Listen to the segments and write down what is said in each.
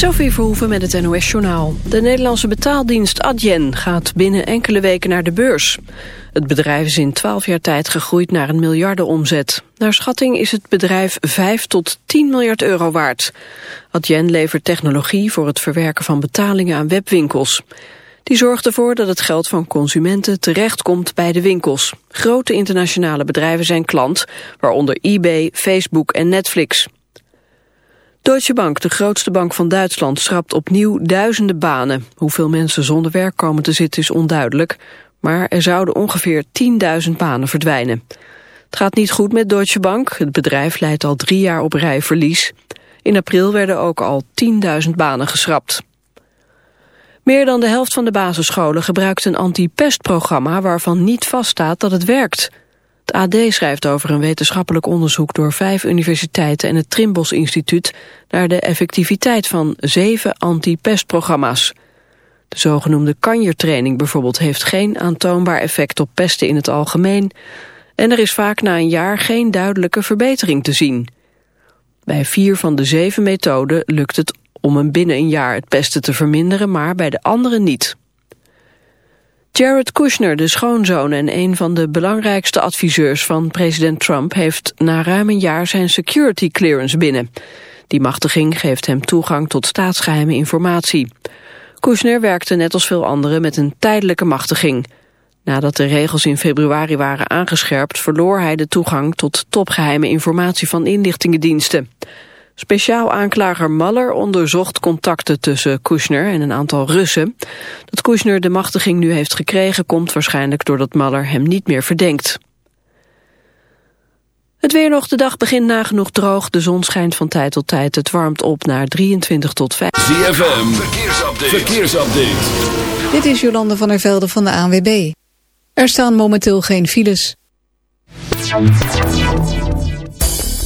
Sophie Verhoeven met het NOS-journaal. De Nederlandse betaaldienst Adyen gaat binnen enkele weken naar de beurs. Het bedrijf is in 12 jaar tijd gegroeid naar een miljardenomzet. Naar schatting is het bedrijf 5 tot 10 miljard euro waard. Adyen levert technologie voor het verwerken van betalingen aan webwinkels. Die zorgt ervoor dat het geld van consumenten terechtkomt bij de winkels. Grote internationale bedrijven zijn klant, waaronder eBay, Facebook en Netflix. Deutsche Bank, de grootste bank van Duitsland, schrapt opnieuw duizenden banen. Hoeveel mensen zonder werk komen te zitten is onduidelijk, maar er zouden ongeveer 10.000 banen verdwijnen. Het gaat niet goed met Deutsche Bank, het bedrijf leidt al drie jaar op rij verlies. In april werden ook al 10.000 banen geschrapt. Meer dan de helft van de basisscholen gebruikt een anti-pestprogramma waarvan niet vaststaat dat het werkt. Het AD schrijft over een wetenschappelijk onderzoek door vijf universiteiten en het Trimbos Instituut naar de effectiviteit van zeven anti-pestprogramma's. De zogenoemde kanjertraining bijvoorbeeld heeft geen aantoonbaar effect op pesten in het algemeen en er is vaak na een jaar geen duidelijke verbetering te zien. Bij vier van de zeven methoden lukt het om een binnen een jaar het pesten te verminderen, maar bij de andere niet. Jared Kushner, de schoonzoon en een van de belangrijkste adviseurs van president Trump, heeft na ruim een jaar zijn security clearance binnen. Die machtiging geeft hem toegang tot staatsgeheime informatie. Kushner werkte net als veel anderen met een tijdelijke machtiging. Nadat de regels in februari waren aangescherpt, verloor hij de toegang tot topgeheime informatie van inlichtingendiensten. Speciaal aanklager Maller onderzocht contacten tussen Kushner en een aantal Russen. Dat Kushner de machtiging nu heeft gekregen komt waarschijnlijk doordat Maller hem niet meer verdenkt. Het weer nog, de dag begint nagenoeg droog. De zon schijnt van tijd tot tijd. Het warmt op naar 23 tot 5. ZFM, verkeersupdate. verkeersupdate. Dit is Jolande van der Velde van de ANWB. Er staan momenteel geen files.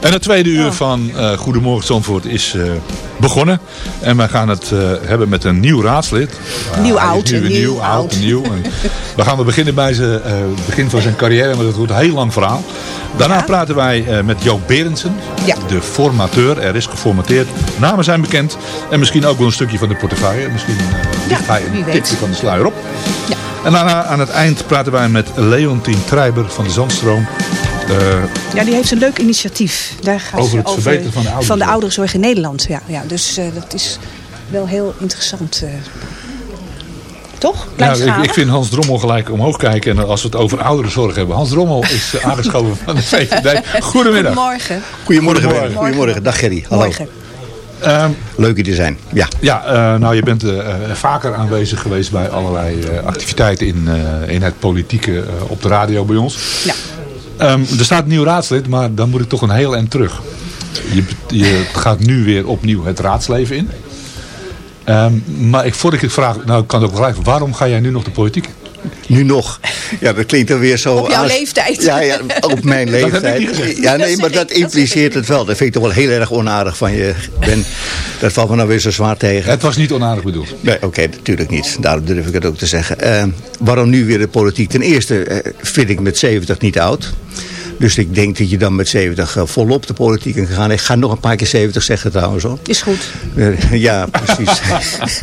En het tweede uur van uh, Goedemorgen Zandvoort is uh, begonnen. En wij gaan het uh, hebben met een nieuw raadslid. Nieuw oud. Nieuw, nieuw, nieuw, oud. nieuw. En we gaan we beginnen bij het begin van zijn carrière. Maar dat wordt een heel lang verhaal. Daarna ja. praten wij met Joop Berendsen. Ja. De formateur. Er is geformateerd. Namen zijn bekend. En misschien ook wel een stukje van de portefeuille. Misschien ligt hij een tipje van de sluier op. Ja. En daarna aan het eind praten wij met Leontien Treiber van de Zandstroom. Uh, ja, die heeft een leuk initiatief. Daar gaat over het over verbeteren van de ouderenzorg. Van de ouderenzorg in Nederland, ja. ja dus uh, dat is wel heel interessant. Uh, toch? Ja, ik, ik, vind Hans Drommel gelijk omhoog kijken. En als we het over ouderenzorg hebben. Hans Drommel is aangeschoven van de VVD. Goedemiddag. Goedemorgen. Goedemorgen. Goedemorgen. Goedemorgen. Dag Gerry. Hallo. Morgen. Um, Leuk je te zijn. Ja, ja uh, nou je bent uh, vaker aanwezig geweest bij allerlei uh, activiteiten in, in het politieke op de radio bij ons. Ja. Um, er staat een nieuw raadslid, maar dan moet ik toch een heel eind terug. Je, je gaat nu weer opnieuw het raadsleven in. Um, maar ik, voordat ik vraag, nou ik kan het ook gelijk, waarom ga jij nu nog de politiek? Nu nog. Ja, dat klinkt dan weer zo... Op jouw als, leeftijd. Ja, ja, op mijn leeftijd. Ja, nee, maar dat impliceert het wel. Dat vind ik toch wel heel erg onaardig van je. Ben, dat valt me nou weer zo zwaar tegen. Het was niet onaardig bedoeld. Nee, oké, okay, natuurlijk niet. Daarom durf ik het ook te zeggen. Uh, waarom nu weer de politiek? Ten eerste uh, vind ik met 70 niet oud. Dus ik denk dat je dan met 70 uh, volop de politiek in gegaan. Ik ga nog een paar keer 70 zeggen trouwens hoor. Is goed. Uh, ja, precies.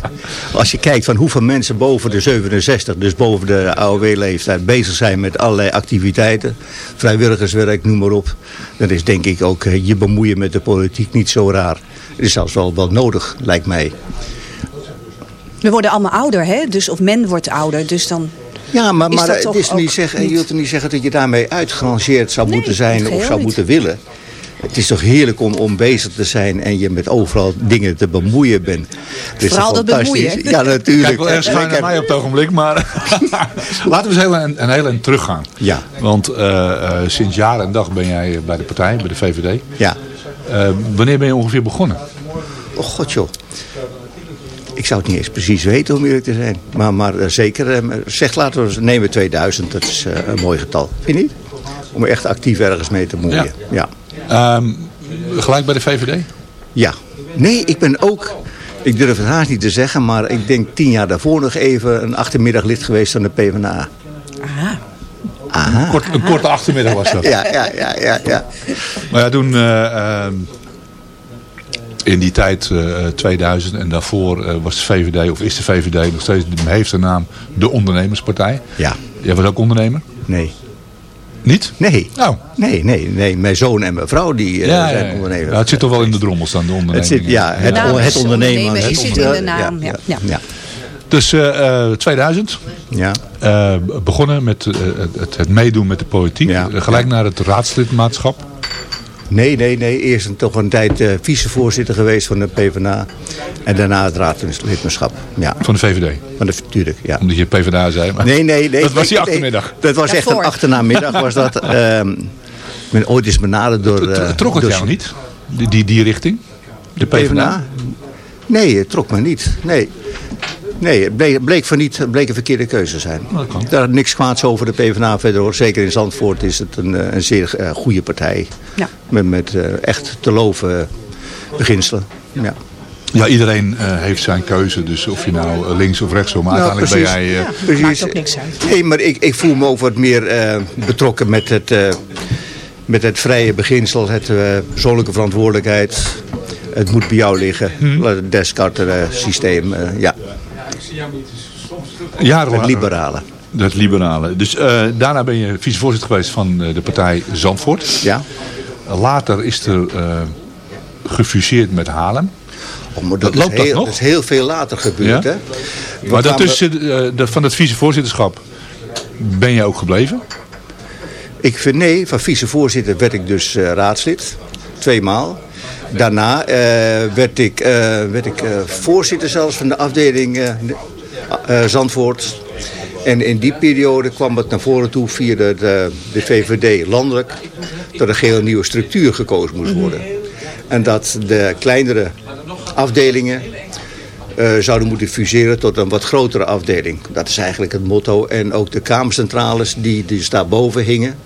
Als je kijkt van hoeveel mensen boven de 67, dus boven de AOW-leeftijd, bezig zijn met allerlei activiteiten. Vrijwilligerswerk, noem maar op. Dan is denk ik ook uh, je bemoeien met de politiek niet zo raar. Het is zelfs wel, wel nodig, lijkt mij. We worden allemaal ouder, hè? Dus, of men wordt ouder, dus dan ja, maar, maar het is niet zeggen, niet... je wilt er niet zeggen dat je daarmee uitgerangeerd zou nee, moeten zijn of zou niet. moeten willen. Het is toch heerlijk om, om bezig te zijn en je met overal dingen te bemoeien bent. Het is Vooral dat bemoeien. Ja, natuurlijk. Kijk wel erg schuin naar mij op het ogenblik, maar laten we eens heel een, een heel eind teruggaan. Ja. Want uh, uh, sinds jaar en dag ben jij bij de partij, bij de VVD. Ja. Uh, wanneer ben je ongeveer begonnen? Oh god joh. Ik zou het niet eens precies weten om eerlijk te zijn. Maar, maar uh, zeker, uh, zeg laten we nemen 2000, dat is uh, een mooi getal. Vind je niet? Om echt actief ergens mee te moeien. Ja. ja. Um, gelijk bij de VVD? Ja. Nee, ik ben ook, ik durf het haast niet te zeggen, maar ik denk tien jaar daarvoor nog even een achtermiddag lid geweest van de PvdA. Aha. Aha. Een, kort, een korte achtermiddag was dat. ja, ja, ja, ja, ja. Maar ja, toen... Uh, in die tijd, uh, 2000 en daarvoor uh, was de VVD, of is de VVD nog steeds, heeft de naam de ondernemerspartij. Ja. Jij was ook ondernemer? Nee. Niet? Nee. Oh. Nee, nee, nee. Mijn zoon en mijn vrouw die uh, ja, zijn ja, ja. Ja, het zit toch wel in de drommels dan, de onderneming. Het zit, ja, het, naam het ondernemen. Het Het zit in de naam, ja. ja. ja. Dus uh, 2000, ja. uh, begonnen met uh, het, het, meedoen met de politiek. Ja. Gelijk naar het raadslidmaatschap. Nee, nee, nee. Eerst een, toch een tijd uh, vicevoorzitter geweest van de PvdA. En daarna het raadslidmaatschap. Ja. Van de VVD? Van de, tuurlijk, ja. Omdat je PvdA zei. Maar nee, nee, nee. Dat was die achtermiddag. Nee, dat was echt een achternamiddag. Was dat, uh, men ooit is benaderd door... Uh, trok het door, jou niet? Die, die, die richting? De PvdA? PvdA? Nee, het trok me niet. Nee. Nee, het bleek, bleek, van niet, bleek een verkeerde keuze zijn. Daar is niks kwaads over de PvdA verder hoor. Zeker in Zandvoort is het een, een zeer uh, goede partij. Ja. Met, met uh, echt te loven beginselen. Ja. Ja, iedereen uh, heeft zijn keuze. Dus of je nou links of rechts, maar nou, uiteindelijk precies. ben jij... Ja, precies. maakt ook niks uit. Nee, maar ik, ik voel me ook wat meer betrokken met het, met het vrije beginsel. Het persoonlijke verantwoordelijkheid. Het moet bij jou liggen. Het Descartes systeem, ja. Jarenlang. Het liberale. Het liberale. Dus uh, daarna ben je vicevoorzitter geweest van uh, de partij Zandvoort. Ja. Later is er uh, gefuseerd met Haarlem. Oh, maar dat, loopt is heel, dat nog? Dat is heel veel later gebeurd. Ja? Hè? We maar daartussen we... de, van het vicevoorzitterschap ben je ook gebleven? Ik vind nee, van vicevoorzitter werd ik dus raadslid. Tweemaal. Daarna uh, werd ik, uh, werd ik uh, voorzitter zelfs van de afdeling Zandvoort. En in die periode kwam het naar voren toe via de, de, de VVD landelijk... dat er een heel nieuwe structuur gekozen moest worden. Mm -hmm. En dat de kleinere afdelingen zouden moeten fuseren tot een wat grotere afdeling. Dat is eigenlijk het motto. En ook de kamercentrales die dus daarboven hingen...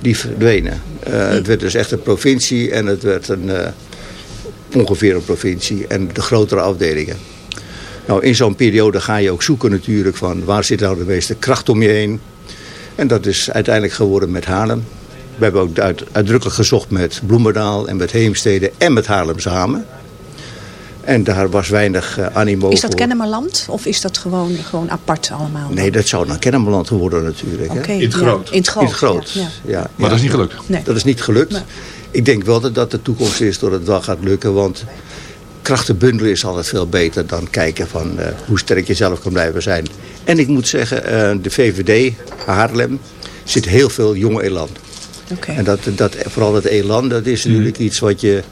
die verdwenen. Eh, het werd dus echt een provincie en het werd een, eh, ongeveer een provincie en de grotere afdelingen. Nou, in zo'n periode ga je ook zoeken natuurlijk van waar zit nou de meeste kracht om je heen. En dat is uiteindelijk geworden met Haarlem. We hebben ook uit, uitdrukkelijk gezocht met Bloemendaal en met Heemstede en met Haarlem samen. En daar was weinig uh, animo Is dat voor. Kennemerland of is dat gewoon, gewoon apart allemaal? Nee, dat zou dan Kennemerland worden natuurlijk. hè. Oké, In het ja, groot. In het groot. In het groot. Ja, ja. Ja, Maar ja. dat is niet gelukt. Nee. Dat is niet gelukt. Nee. Ik denk wel dat dat de toekomst is dat het wel gaat lukken. Want krachten bundelen is altijd veel beter dan kijken van eh, hoe sterk je zelf kan blijven zijn. En ik moet zeggen, eh, de VVD, Haarlem, zit heel veel jonge elan. Oké. En dat, dat, vooral dat elan, dat is natuurlijk iets wat je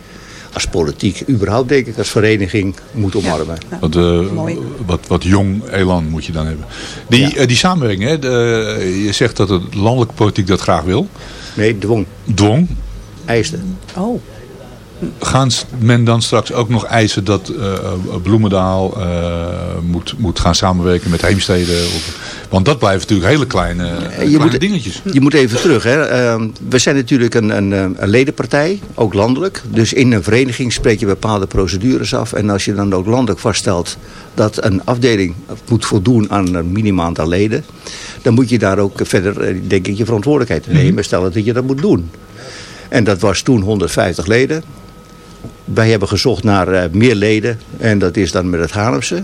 als politiek, überhaupt denk ik, als vereniging moet omarmen. Ja. Wat, eh, Mooi. wat, wat jong elan moet je dan hebben. Die, Ja. die samenwerking, hè, de- je zegt dat de landelijke politiek dat graag wil. Nee, dwong, Dwong. Eiste. Oh, Gaan men dan straks ook nog eisen dat eh, eh, Bloemendaal eh, moet, moet gaan samenwerken met Heemstede? Of, want dat blijven natuurlijk hele kleine, kleine moet- dingetjes. Je moet even terug. Hè. Ehm, we zijn natuurlijk een, een, eh, een ledenpartij, ook landelijk. Dus in een vereniging spreek je bepaalde procedures af. En als je dan ook landelijk vaststelt dat een afdeling moet voldoen aan een minimaal aantal leden. Dan moet je daar ook verder, denk ik, je verantwoordelijkheid nemen. Stellen dat je dat moet doen. En dat was toen 150 leden. Wij hebben gezocht naar eh, meer leden. En dat is dan met het Haarlemse.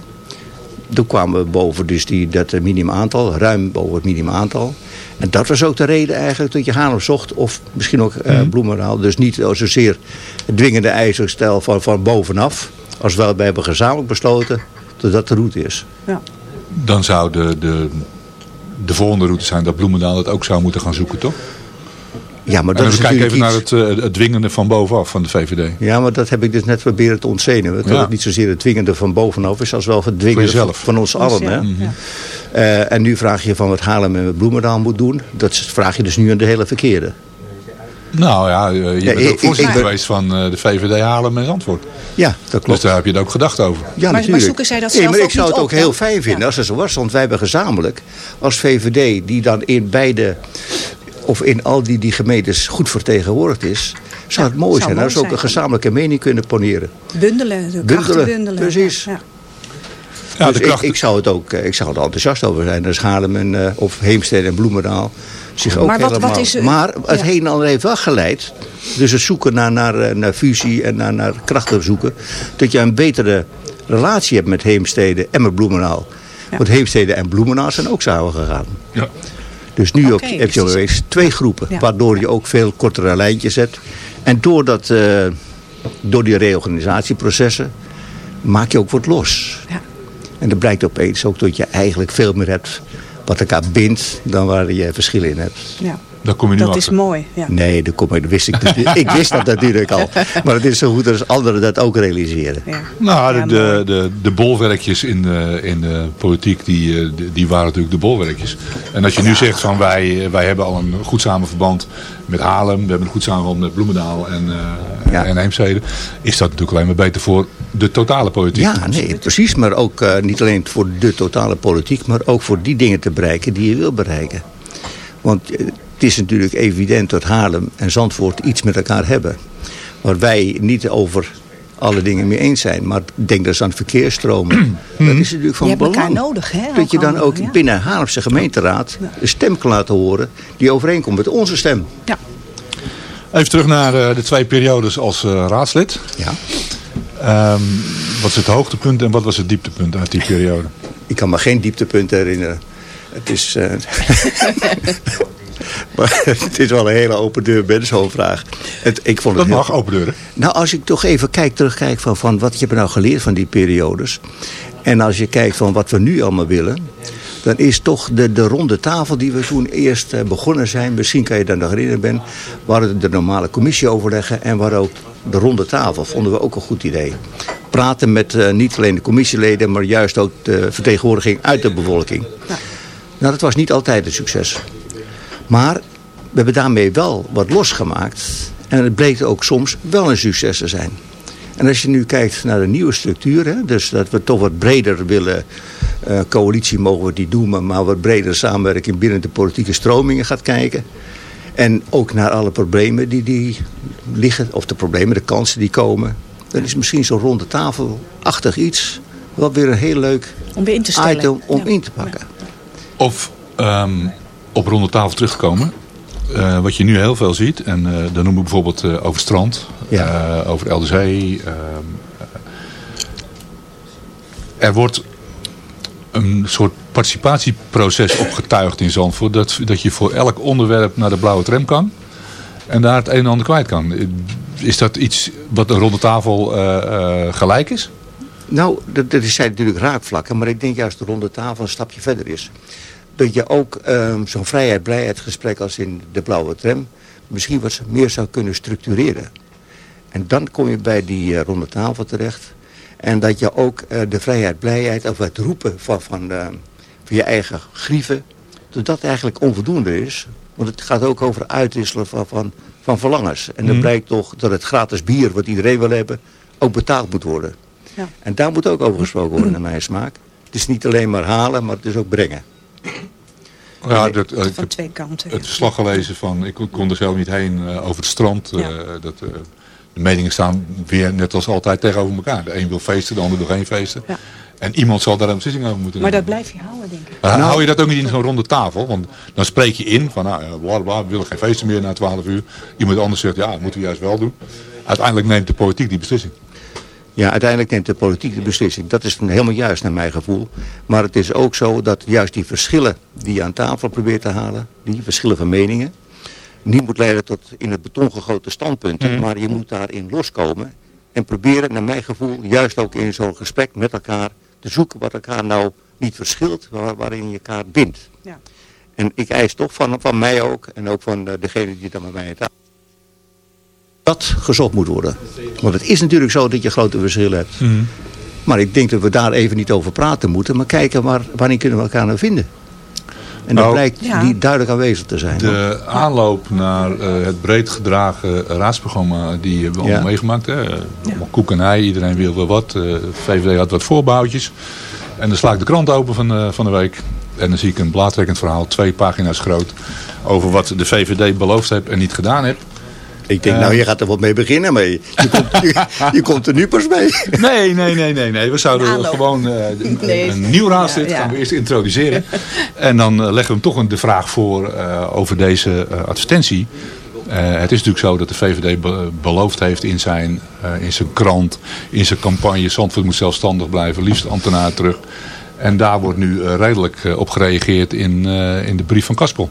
Toen kwamen we boven dus die, dat minimaaantal, ruim boven het minimaaantal. En dat was ook de reden eigenlijk dat je Haarlem zocht. Of misschien ook eh Bloemendaal. Dus niet zozeer het dwingende ijzerstel van, van bovenaf. Als wel, wij hebben gezamenlijk besloten dat dat de route is. ja. Dan zou de, de, de volgende route zijn dat Bloemendaal het ook zou moeten gaan zoeken, toch? Ja, maar En dat dan is kijken even naar het, eh, het dwingende van bovenaf van de VVD. Ja, maar dat heb ik dus net proberen te ontzenuwen. Dat Ja. het niet zozeer het dwingende van bovenaf is, als wel het dwingende van, ons allen. Ja. Hè? Ja. Eh, en nu vraag je van wat Haarlem en Bloemendaal moet doen. Dat vraag je dus nu aan de hele verkeerde. Nou ja, eh, je Ja, bent ik- ook voorzitter ik geweest van eh, de VVD Haarlem en Zandvoort. Ja, dat Dus klopt. daar heb je het ook gedacht over. Ja, maar natuurlijk. zoeken zij dat nee, zelf maar ik ook zou het ook op, heel fijn vinden Ja. als het zo was. Want wij hebben gezamenlijk als VVD, die dan in beide, of in al die, die gemeentes goed vertegenwoordigd is. Zou het mooi zou zijn mooi als we ook een gezamenlijke mening kunnen poneren. Bundelen, de krachten Bundelen, bundelen. precies. Ja. Ja, dus de kracht, ik, ik, zou het ook, eh, ik zou er enthousiast over zijn. als Haarlem en, eh, of Heemstede en Bloemendaal zich ook Maar wat- helemaal... wat is er- maar het ja. een en ander heeft wel geleid. Dus het zoeken naar, naar, eh, naar fusie en naar, naar krachten zoeken. Dat je een betere relatie hebt met Heemstede en met Bloemendaal. Ja. Want Heemstede en Bloemendaal zijn ook samen gegaan. ja. Dus nu heb je dus is- opeens twee groepen. Ja. Waardoor je ook veel kortere lijntjes hebt. En door, dat, eh, door die reorganisatieprocessen maak je ook wat los. Ja. En dan blijkt opeens ook dat je eigenlijk veel meer hebt wat elkaar bindt dan waar je verschillen in hebt. Ja. Daar kom je nu Dat achter. is mooi. Ja. Nee, dat, kom, dat wist ik, natuurlijk- ik wist dat natuurlijk al. Maar het is zo goed als anderen dat ook realiseren. Ja. Nou, de, de, de, de bolwerkjes in de, in de politiek, die, eh, die- die waren natuurlijk de bolwerkjes. En als je nu zegt van wij, eh, wij hebben al een goed samenverband met Haarlem, we hebben een goed samenverband met Bloemendaal en, eh Ja. en Heemstede, is dat natuurlijk alleen maar beter voor de totale politiek. Ja, nee, precies. Maar ook eh, niet alleen voor de totale politiek, maar ook voor die dingen te bereiken die je wil bereiken. Want eh, het is natuurlijk evident dat Haarlem en Zandvoort iets met elkaar hebben. Waar wij niet over alle dingen mee eens zijn. Maar denk dus aan verkeersstromen. dat is natuurlijk van Je hebt belang. elkaar nodig, hè, Dat je dan ook ja. binnen Haarlemse gemeenteraad een stem kan laten horen die overeenkomt met onze stem. Ja. Even terug naar eh, de twee periodes als eh, raadslid. Ja. Ehm, wat is het hoogtepunt en wat was het dieptepunt uit die periode? Ik kan me geen dieptepunten herinneren. Het is, eh, maar het is wel een hele open deur bij zo'n vraag. Het, ik vond het Dat heel- mag, open deuren. Nou, als ik toch even kijk, terugkijk van, van wat je hebt nou geleerd van die periodes. En als je kijkt van wat we nu allemaal willen. Dan is toch de, de ronde tafel die we toen eerst eh, begonnen zijn. Misschien kan je daar nog herinneren ben. Waar de normale commissie En waar ook de ronde tafel. Vonden we ook een goed idee. Praten met eh, niet alleen de commissieleden. Maar juist ook de vertegenwoordiging uit de bevolking. Nou, dat was niet altijd een succes. Maar we hebben daarmee wel wat losgemaakt. En het bleek ook soms wel een succes te zijn. En als je nu kijkt naar de nieuwe structuur, hè, dus dat we toch wat breder willen, eh, coalitie mogen we niet doen, maar, wat breder samenwerking binnen de politieke stromingen gaat kijken. En ook naar alle problemen die, die liggen, of de problemen, de kansen die komen. Dan is misschien zo'n ronde tafelachtig iets wel weer een heel leuk Om weer in te stellen. item om Ja. in te pakken. Of ehm, op ronde tafel terugkomen. Eh, wat je nu heel veel ziet. En eh, dan noemen we bijvoorbeeld eh, over strand. Ja. over LDC. er wordt een soort participatieproces opgetuigd in Zandvoort. Dat, dat je voor elk onderwerp naar de blauwe tram kan. En daar het een en ander kwijt kan. Is dat iets wat een ronde tafel gelijk is? Nou, dat, dat zijn natuurlijk raakvlakken, maar ik denk juist de ronde tafel een stapje verder is. Dat je ook ehm, zo'n vrijheid-blijheid-gesprek als in de blauwe tram misschien wat meer zou kunnen structureren. En dan kom je bij die eh, ronde tafel terecht. En dat je ook eh, de vrijheid-blijheid of het roepen van, van, eh, van je eigen grieven, dat dat eigenlijk onvoldoende is. Want het gaat ook over uitwisselen van, van, van verlangens. En dan Mhm. blijkt toch dat het gratis bier, wat iedereen wil hebben, ook betaald moet worden. Ja. En daar moet ook over gesproken worden, naar mijn smaak. Het is niet alleen maar halen, maar het is ook brengen. Ja, dat, ik Van heb twee kanten. het verslag gelezen van, ik kon er zelf niet heen, eh, over het strand. eh, dat, eh, de meningen staan weer net als altijd tegenover elkaar. De een wil feesten, de ander wil geen feesten. Ja. En iemand zal daar een beslissing over moeten Maar dat nemen. blijf je houden, denk ik. Maar Nou- hou je dat ook niet in zo'n ronde tafel? Want dan spreek je in van, nou, ja, bla, bla, we willen geen feesten meer na 12 uur. Iemand anders zegt, ja, dat moeten we juist wel doen. Uiteindelijk neemt de politiek die beslissing. Ja, uiteindelijk neemt de politiek de beslissing. Dat is helemaal juist naar mijn gevoel. Maar het is ook zo dat juist die verschillen die je aan tafel probeert te halen, die verschillen van meningen, niet moet leiden tot in het beton gegoten standpunten. Maar je moet daarin loskomen en proberen, naar mijn gevoel, juist ook in zo'n gesprek met elkaar te zoeken wat elkaar nou niet verschilt, waar, waarin je elkaar bindt. Ja. En ik eis toch van, van mij ook, en ook van eh, degene die dan met mij aan tafel dat gezocht moet worden. Want het is natuurlijk zo dat je grote verschillen hebt. Maar ik denk dat we daar even niet over praten moeten. Maar kijken waar, waarin kunnen we elkaar nou vinden. En dat Nou, blijkt Ja. die duidelijk aanwezig te zijn. De aanloop naar eh, het breed gedragen raadsprogramma, die hebben we Ja. allemaal meegemaakt. Hè? Allemaal koek en ei, iedereen wil wel wat. Eh, VVD had wat voorbouwtjes. En dan sla ik de krant open van, eh, van de week. En dan zie ik een blaadtrekkend verhaal, twee pagina's groot. Over wat de VVD beloofd heeft en niet gedaan heeft. Ik denk, nou je gaat er wat mee beginnen. Maar je, je, komt, je, je komt er nu pas mee. Nee, nee, nee, nee. nee. We zouden Aanloop. gewoon eh, een, Nee. een nieuw raadslid Ja, ja. gaan we eerst introduceren. en dan eh, leggen we hem toch een, de vraag voor eh, over deze eh, advertentie. Eh, het is natuurlijk zo dat de VVD be- beloofd heeft in zijn, eh, in zijn krant, in zijn campagne. Zandvoort moet zelfstandig blijven, liefst ambtenaar terug. En daar wordt nu eh, redelijk eh, op gereageerd in, eh, in de brief van Kaspel.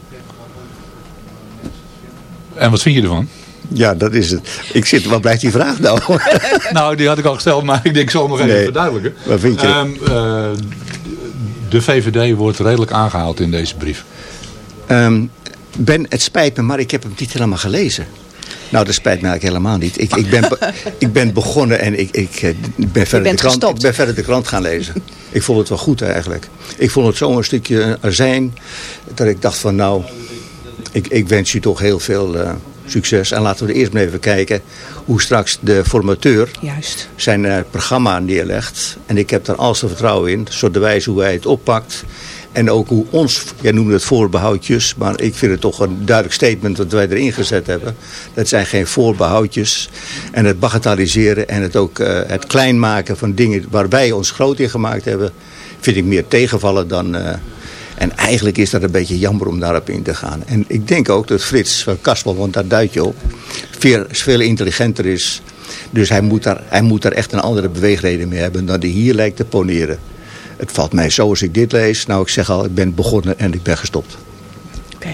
En wat vind je ervan? Ja, dat is het. Ik zit, wat blijft die vraag nou? Nou, die had ik al gesteld, maar ik denk ik zal hem nog even Nee. verduidelijken. Wat vind je? Ehm, eh, de VVD wordt redelijk aangehaald in deze brief. Ehm, ben, het spijt me, maar ik heb hem niet helemaal gelezen. Nou, dat spijt me eigenlijk helemaal niet. Ik, ik, ben, be- ik ben begonnen en ik, ik, eh, ben, verder de krant, gestopt. ik ben verder de krant gaan lezen. Ik vond het wel goed eigenlijk. Ik vond het zo'n stukje azijn dat ik dacht van nou, ik, ik wens je toch heel veel eh, succes. En laten we eerst maar even kijken hoe straks de formateur Juist. zijn eh, programma neerlegt. En ik heb daar alles te vertrouwen in. Zodat de wijze hoe hij het oppakt. En ook hoe ons, jij noemde het voorbehoudjes. Maar ik vind het toch een duidelijk statement dat wij erin gezet hebben. Dat zijn geen voorbehoudjes. En het bagatelliseren en het ook eh, het klein maken van dingen waar wij ons groot in gemaakt hebben. Vind ik meer tegenvallen dan... eh, en eigenlijk is dat een beetje jammer om daarop in te gaan. En ik denk ook dat Frits van Kaspel, want daar duid je op, veel, veel intelligenter is. Dus hij moet, daar, hij moet daar echt een andere beweegreden mee hebben dan die hier lijkt te poneren. Het valt mij zo als ik dit lees. Nou, ik zeg al, ik ben begonnen en ik ben gestopt. Oké.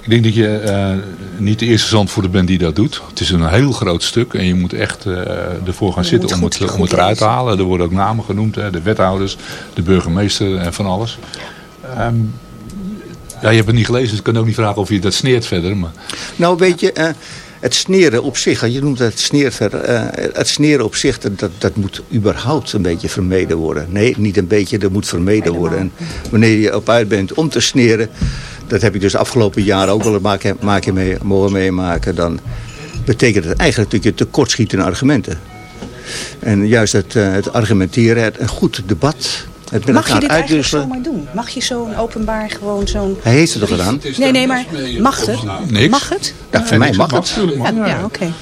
Ik denk dat je eh, niet de eerste zandvoerder bent die dat doet. Het is een heel groot stuk en je moet echt eh, ervoor gaan Je zitten moet om goed- het, om goed het eruit te halen. Er worden ook namen genoemd, hè, de wethouders, de burgemeester en van alles. Ehm, ja, je hebt het niet gelezen, dus ik kan ook niet vragen of je dat sneert verder. Maar Nou, weet je, eh, het sneren op zich, je noemt het sneer verder. eh, het sneren op zich, dat, dat moet überhaupt een beetje vermeden worden. Nee, niet een beetje, dat moet vermeden worden. En wanneer je op uit bent om te sneren, dat heb ik dus de afgelopen jaren ook wel maken, maken mee, mogen meemaken. Dan betekent het eigenlijk dat je tekortschiet in argumenten. En juist het, eh, het argumenteren, het, een goed debat, Het met Mag je elkaar dit eigenlijk zomaar doen? Mag je zo'n openbaar gewoon zo'n... Hij heeft het toch gedaan? Nee, nee, maar mag het? Niks. Mag het? Ja, voor mij mag het. Natuurlijk mag Ja, het. ja oké.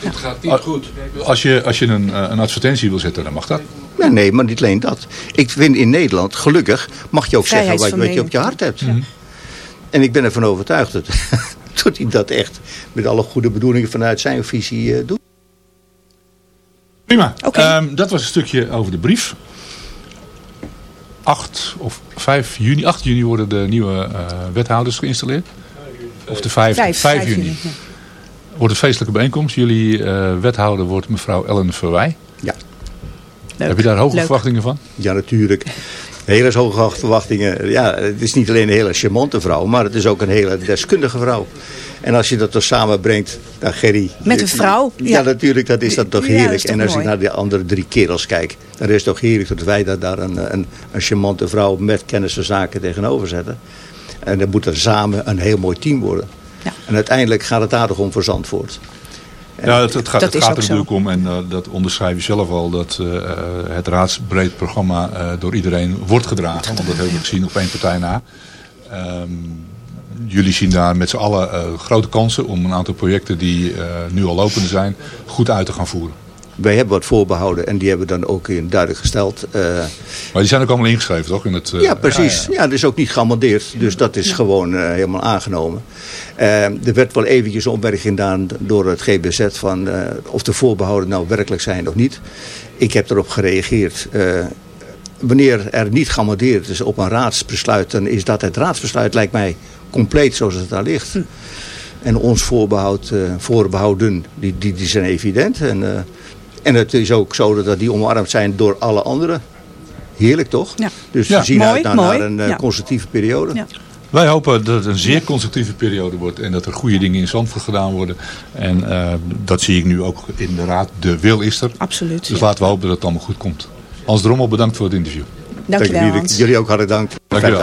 ja. Als je, als je een, eh, een advertentie wil zetten, dan mag dat. Ja, nee, maar niet alleen dat. Ik vind in Nederland, gelukkig, mag je ook zeggen wat, je op je hart hebt. En ik ben ervan overtuigd dat, dat hij dat echt met alle goede bedoelingen vanuit zijn visie eh, doet. Prima. Oké. Ehm, dat was een stukje over de brief. 8 of 5 juni, 8 juni worden de nieuwe eh, wethouders geïnstalleerd. Of de 5, Vijf, 5 vijf juni. juni, ja. Wordt een feestelijke bijeenkomst. Jullie eh, wethouder wordt mevrouw Ellen Verwij. Ja, Leuk. Heb je daar hoge Leuk. verwachtingen van? ja natuurlijk. Hele hoge verwachtingen. Ja, het is niet alleen een hele charmante vrouw, maar het is ook een hele deskundige vrouw. En als je dat dan samenbrengt, dan Gerry. Met een vrouw, Ja, ja. natuurlijk, dat is dat toch Ja, dat is heerlijk. toch en als mooi. ik naar de andere drie kerels kijk, dan is het toch heerlijk dat wij daar, daar een, een, een charmante vrouw met kennis van zaken tegenover zetten. En dan moet er samen een heel mooi team worden. Ja. En uiteindelijk gaat het daar toch om voor Zandvoort. Ja, het, het gaat, Dat het gaat er zo. natuurlijk om, en eh, dat onderschrijf je zelf al, dat eh, het raadsbreed programma eh, door iedereen wordt gedragen. Want dat hebben we gezien op één partij na. Ehm, jullie zien daar met z'n allen grote kansen om een aantal projecten die nu al lopende zijn, goed uit te gaan voeren. Wij hebben wat voorbehouden en die hebben we dan ook in duidelijk gesteld. Eh, Maar die zijn ook allemaal ingeschreven, toch? In het, eh, ja, precies. ja, Ja, dat is ook niet geamandeerd. Dus dat is gewoon eh, helemaal aangenomen. Er werd wel eventjes een opmerking gedaan door het GBZ van eh, of de voorbehouden nou werkelijk zijn of niet. Ik heb erop gereageerd. Eh, wanneer er niet geamandeerd is op een raadsbesluit, dan is dat het raadsbesluit lijkt mij compleet zoals het daar ligt. En ons voorbehoud, eh, voorbehouden, die, die, die zijn evident. En, eh, en het is ook zo dat die omarmd zijn door alle anderen. Heerlijk toch? Ja. Dus Ja. we zien Mooi, uit naar, een eh, Ja. constructieve periode. Ja. Wij hopen dat het een zeer constructieve periode wordt en dat er goede dingen in Zandvoort gedaan worden. En eh, dat zie ik nu ook in de raad. De wil is er. Absoluut. Dus ja. laten we hopen dat het allemaal goed komt. Hans Drommel, bedankt voor het interview. Dankjewel jullie, Hans. jullie ook hartelijk dank. Dank je wel.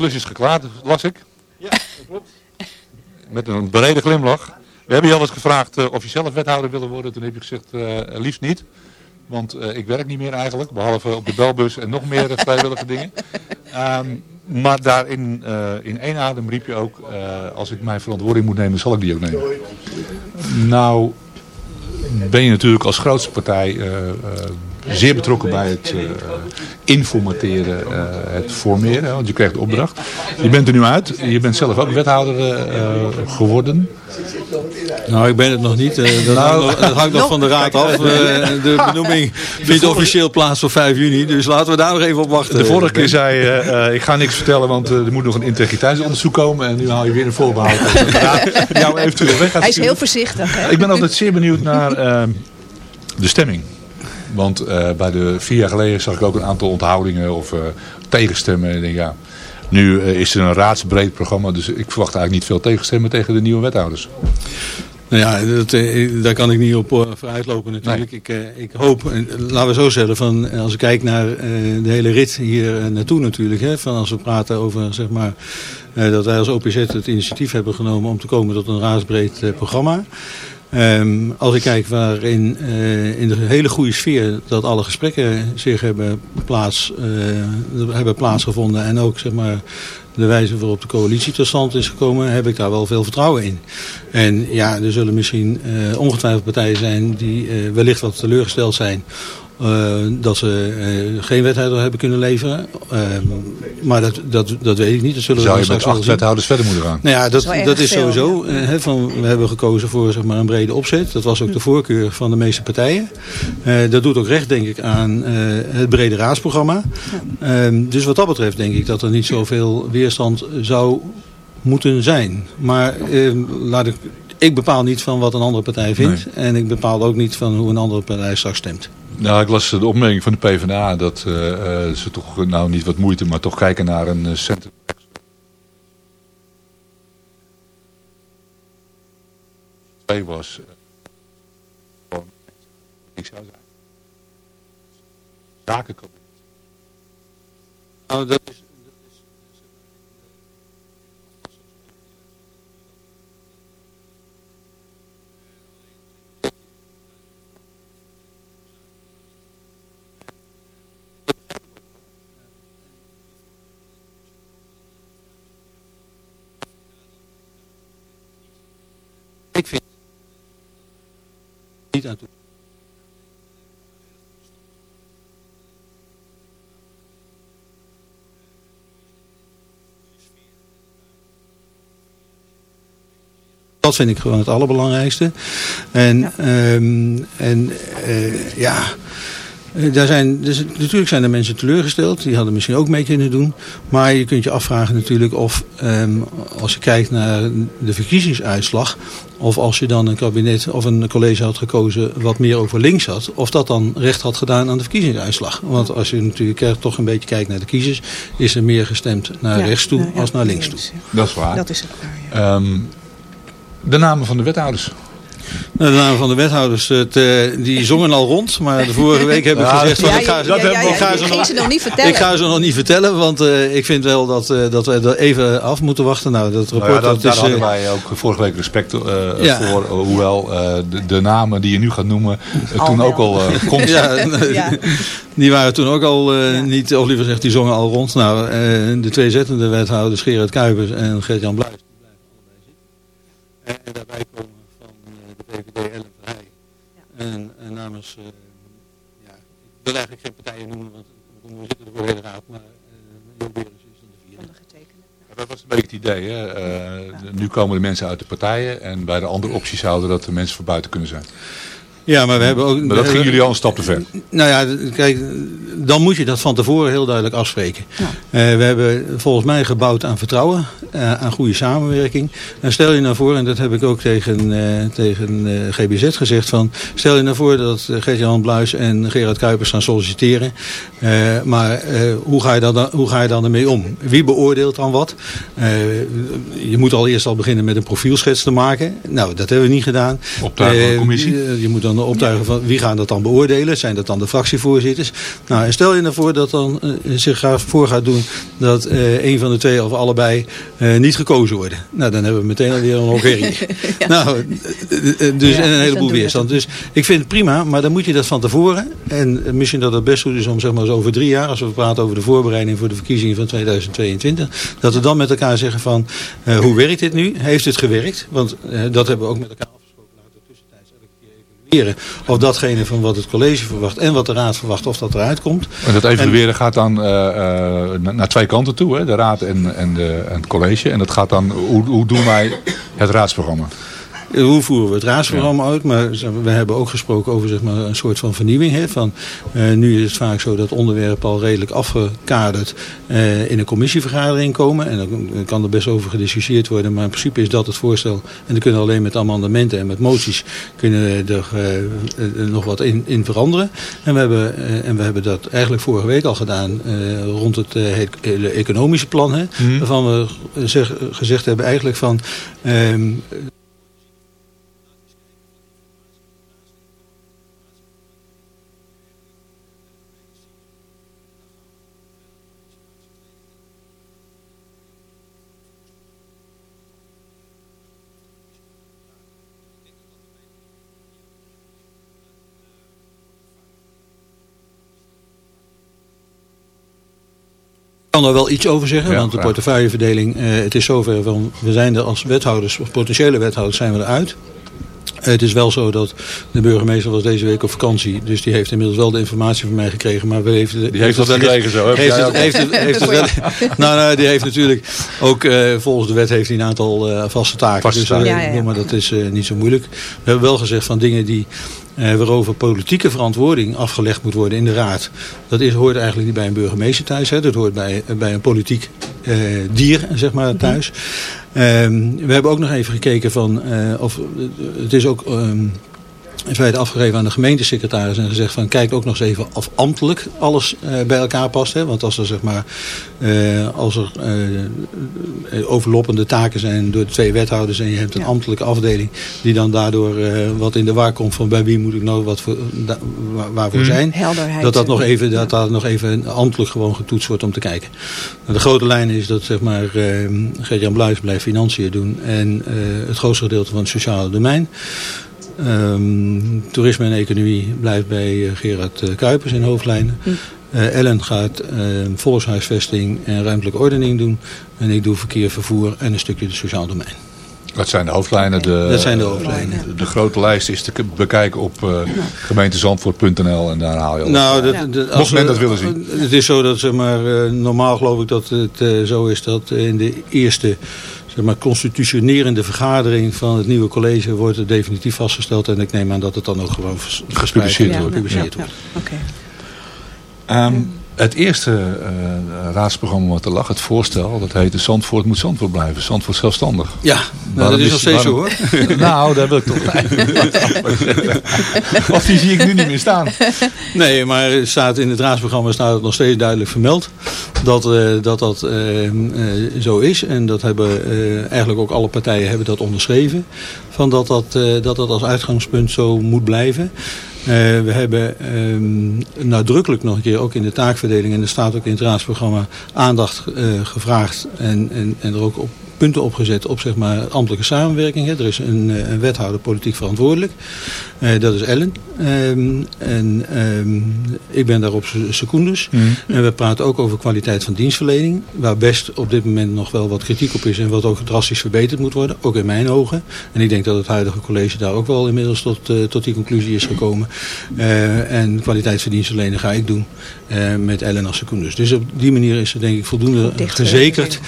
Klus is geklaard, las ik. Met een brede glimlach. We hebben je al eens gevraagd eh, of je zelf wethouder willen worden. Toen heb je gezegd, eh, liefst niet. Want eh, ik werk niet meer eigenlijk, behalve op de belbus en nog meer eh, vrijwillige dingen. Ehm, maar daarin eh, in één adem riep je ook, eh, als ik mijn verantwoording moet nemen, zal ik die ook nemen. Nou ben je natuurlijk als grootste partij eh, eh, zeer betrokken bij het eh, informateren, eh, het formeren, want je krijgt de opdracht. Je bent er nu uit, je bent zelf ook wethouder eh, geworden. Nou, ik ben het nog niet. Dat, hangt nog, dat hangt nog van de raad af. Eh, de benoeming vindt officieel plaats voor 5 juni. Dus laten we daar nog even op wachten. De vorige keer zei je, eh, ik ga niks vertellen, want er moet nog een integriteitsonderzoek komen. En nu haal je weer een voorbehoud. Ja, jou eventueel weg gaat Hij is heel voorzichtig. Hè? Ik ben altijd zeer benieuwd naar de stemming. Want eh, bij de vier jaar geleden zag ik ook een aantal onthoudingen of eh, tegenstemmen. En denk, ja, nu eh, is er een raadsbreed programma, dus ik verwacht eigenlijk niet veel tegenstemmen tegen de nieuwe wethouders. Nou ja, dat, daar kan ik niet op vooruitlopen natuurlijk. Ik, ik hoop, en, laten we zo stellen, van, als ik kijk naar de hele rit hier naartoe natuurlijk. Hè, van als we praten over zeg maar, dat wij als OPZ het initiatief hebben genomen om te komen tot een raadsbreed programma. Ehm, als ik kijk waarin eh, in de hele goede sfeer dat alle gesprekken zich hebben, plaats, eh, hebben plaatsgevonden en ook zeg maar, de wijze waarop de coalitie tot stand is gekomen, heb ik daar wel veel vertrouwen in. En ja, er zullen misschien eh, ongetwijfeld partijen zijn die wellicht wat teleurgesteld zijn. Eh, dat ze eh, geen wethouder hebben kunnen leveren. Ehm, maar dat, dat, dat weet ik niet. Dat zullen Zou we je straks met acht wethouders verder moeten gaan? Nou ja, dat, Dat is wel dat erg is veel, sowieso. eh, hè, van, we hebben gekozen voor zeg maar, een brede opzet. Dat was ook de voorkeur van de meeste partijen. Eh, dat doet ook recht, denk ik, aan eh, het brede raadsprogramma. Ehm, dus wat dat betreft denk ik dat er niet zoveel weerstand zou moeten zijn. Maar eh, laat ik, ik bepaal niet van wat een andere partij vindt. En ik bepaal ook niet van hoe een andere partij straks stemt. Nou, ik las de opmerking van de PvdA dat eh, eh, ze toch, eh, nou niet wat moeite, maar toch kijken naar een centrum. Was ik zou zeggen. Zakenkabinet. Nou, dat is, niet aan toe. Dat vind ik gewoon het allerbelangrijkste. En, ehm, en eh, ja, daar zijn, dus, natuurlijk zijn er mensen teleurgesteld. Die hadden misschien ook mee kunnen doen. Maar je kunt je afvragen natuurlijk of, ehm, als je kijkt naar de verkiezingsuitslag... of als je dan een kabinet of een college had gekozen wat meer over links had... of dat dan recht had gedaan aan de verkiezingsuitslag. Want als je natuurlijk er toch een beetje kijkt naar de kiezers... is er meer gestemd naar Ja, rechts toe nou ja, als naar links toe. Dat is waar. Dat is ook waar, ja. Ehm, de namen van de wethouders. Nou, de namen van de wethouders, het, eh, die zongen al rond. Maar de vorige week heb ik Ja, gezegd... Van, Ja, ik ga, ja, ze- ja, ja, ik ga je ze nog, ze nog niet vertellen. ik ga ze nog niet vertellen, want eh, ik vind wel dat, eh, dat we er even af moeten wachten. Nou, dat rapport Nou ja, dat, dat daar is... hadden wij ook vorige week respect eh, Ja. voor. hoewel eh, de, de namen die je nu gaat noemen toen wel. ook al eh Ja. die waren toen ook al eh, niet, of liever gezegd, die zongen al rond. Nou, eh, de twee zettende wethouders, Gerard Kuipers en Gert-Jan Bluis, die blijven allebei zitten. En daarbij komen van eh, de VVD Ellen Verheij. En, en namens, eh, ja, ik wil eigenlijk geen partijen noemen, want we zitten er voor de hele raad, maar uh, is dan de vierde. Dat was een beetje het idee. Hè? Eh, nu komen de mensen uit de partijen. En bij de andere opties zouden dat de mensen van buiten kunnen zijn. Ja, maar we hebben ook... Maar dat gingen jullie al een stap te ver. Nou ja, kijk, dan moet je dat van tevoren heel duidelijk afspreken. Eh, we hebben volgens mij gebouwd aan vertrouwen, eh, aan goede samenwerking. En stel je nou voor, en dat heb ik ook tegen, eh, tegen eh, GBZ gezegd, van, stel je nou voor dat eh, Gert-Jan Bluis en Gerard Kuipers gaan solliciteren. Eh, maar eh, hoe, ga je dan, hoe ga je dan ermee om? Wie beoordeelt dan wat? Eh, je moet al eerst al beginnen met een profielschets te maken. Nou, dat hebben we niet gedaan. Opdracht van de Eh, commissie. eh, je moet dan dan optuigen van wie gaan dat dan beoordelen? Zijn dat dan de fractievoorzitters? Nou, en stel je ervoor dat dan eh, zich voor gaat doen dat eh, een van de twee of allebei eh, niet gekozen worden. Nou, dan hebben we meteen alweer een hogerrie. Nou, dus en een dus heleboel weerstand. Dus ik vind het prima, maar dan moet je dat van tevoren. En misschien dat het best goed is om zeg maar zo over drie jaar, als we praten over de voorbereiding voor de verkiezingen van 2022, dat we dan met elkaar zeggen van hoe werkt dit nu? Heeft het gewerkt? Want dat hebben we ook met elkaar afgesproken. Laten we tussentijds elke keer evalueren of datgene van wat het college verwacht en wat de raad verwacht, of dat eruit komt. En dat evalueren gaat dan eh, eh, na- naar twee kanten toe, hè? de raad en, en, de, en het college. En dat gaat dan, hoe, hoe doen wij het raadsprogramma? Hoe voeren we het raadsprogramma uit? Maar we hebben ook gesproken over zeg maar, een soort van vernieuwing. Hè? Van, eh, nu is het vaak zo dat onderwerpen al redelijk afgekaderd eh, in een commissievergadering komen. En dan kan er best over gediscussieerd worden. Maar in principe is dat het voorstel. En dan kunnen alleen met amendementen en met moties kunnen we er eh, nog wat in, in veranderen. En we, hebben, en we hebben dat eigenlijk vorige week al gedaan eh, rond het eh, he- hele economische plan. Hè? Mhm. Waarvan we zeg- gezegd hebben eigenlijk van... ehm, kan daar wel iets over zeggen, Ja, want de graag. portefeuilleverdeling, eh, het is zover van, we zijn er als wethouders, of potentiële wethouders, zijn we eruit. Het is wel zo dat de burgemeester was deze week op vakantie. Dus die heeft inmiddels wel de informatie van mij gekregen. Maar we heeft, Die heeft dat wel gekregen zo? Heeft het, heeft het, heeft het wel, nou, nou, die heeft natuurlijk ook eh, volgens de wet heeft hij een aantal eh, vaste taken. Vaste dus, taken. eh, Ja, ja, ja. Maar dat is eh, niet zo moeilijk. We hebben wel gezegd van dingen die eh, waarover politieke verantwoording afgelegd moet worden in de raad. Dat is, hoort eigenlijk niet bij een burgemeester thuis. Hè. Dat hoort bij, bij een politiek eh, dier, zeg maar, thuis. Ehm, we hebben ook nog even gekeken van, eh, of het is ook ehm, in feite afgegeven aan de gemeentesecretaris en gezegd van kijk ook nog eens even of ambtelijk alles eh, bij elkaar past. Hè? Want als er zeg maar eh, als er eh, overloppende taken zijn door twee wethouders en je hebt een Ja. ambtelijke afdeling die dan daardoor eh, wat in de war komt van bij wie moet ik nou wat voor, da- waar- waarvoor zijn. Helderheid. Dat dat nog even, dat daar nog even ambtelijk gewoon getoetst wordt om te kijken. Nou, de grote lijn is dat zeg maar eh, Gert-Jan Bluis blijft financiën doen en eh, het grootste gedeelte van het sociale domein. Ehm, toerisme en economie blijft bij eh, Gerard eh, Kuipers in hoofdlijnen. Eh, Ellen gaat eh, volkshuisvesting en ruimtelijke ordening doen. En ik doe verkeer, vervoer en een stukje de sociaal domein. Dat zijn de hoofdlijnen. De, Dat zijn de hoofdlijnen. De, de grote lijst is te bekijken op uh, gemeentezandvoort.nl en daar haal je al. Nou, dat, Mocht als men dat willen zien. Het is zo dat, zeg maar, eh, normaal geloof ik dat het eh, zo is dat in de eerste zeg maar, constitutionerende vergadering van het nieuwe college wordt het definitief vastgesteld. En ik neem aan dat het dan ook gewoon en wordt. Ja, wordt. Oké. Ehm, het eerste eh, raadsprogramma wat er lag, het voorstel, dat heette Zandvoort moet Zandvoort blijven. Zandvoort zelfstandig. Ja, nou, Waarom dat is nog steeds zo hoor. nou, daar wil ik toch Of die zie ik nu niet meer staan. Nee, maar staat in het raadsprogramma staat het nog steeds duidelijk vermeld dat eh, dat, dat eh, zo is. En dat hebben eigenlijk ook alle partijen hebben dat onderschreven. Van dat, dat, dat dat als uitgangspunt zo moet blijven. Eh, we hebben ehm, nadrukkelijk nog een keer ook in de taakverdeling en er staat ook in het raadsprogramma aandacht eh, gevraagd en, en, en er ook op punten opgezet op zeg maar, ambtelijke samenwerking. Hè. Er is een, eh, een wethouder politiek verantwoordelijk. Dat is Ellen. Ehm, en ehm, ik ben daarop secundus. En we praten ook over kwaliteit van dienstverlening. Waar best op dit moment nog wel wat kritiek op is. En wat ook drastisch verbeterd moet worden. Ook in mijn ogen. En ik denk dat het huidige college daar ook wel inmiddels tot, eh, tot die conclusie is gekomen. Eh, en kwaliteit van dienstverlening ga ik doen. eh, met Ellen als secundus. Dus op die manier is er denk ik voldoende dicht, gezekerd.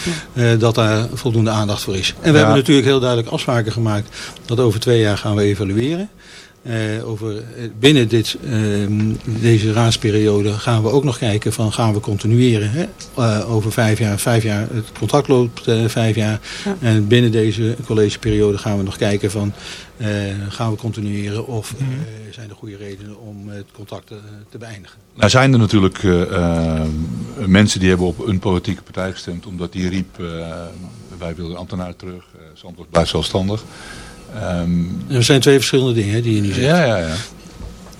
dat daar voldoende aandacht voor is. En we hebben natuurlijk heel duidelijk afspraken gemaakt. Dat over twee jaar gaan we evalueren. Eh, over, eh, binnen dit, ehm, deze raadsperiode gaan we ook nog kijken van gaan we continueren. Hè? Eh, over vijf jaar, vijf jaar, het contract loopt vijf jaar. Ja. En binnen deze collegeperiode gaan we nog kijken van eh, gaan we continueren of eh, zijn er goede redenen om het contract te beëindigen. Nou zijn er natuurlijk mensen die hebben op een politieke partij gestemd. Omdat die riep, eh, wij willen ambtenaar terug. eh Zandvoort blijft zelfstandig. Ehm, Er zijn twee verschillende dingen die je nu zegt. ja, ja, ja.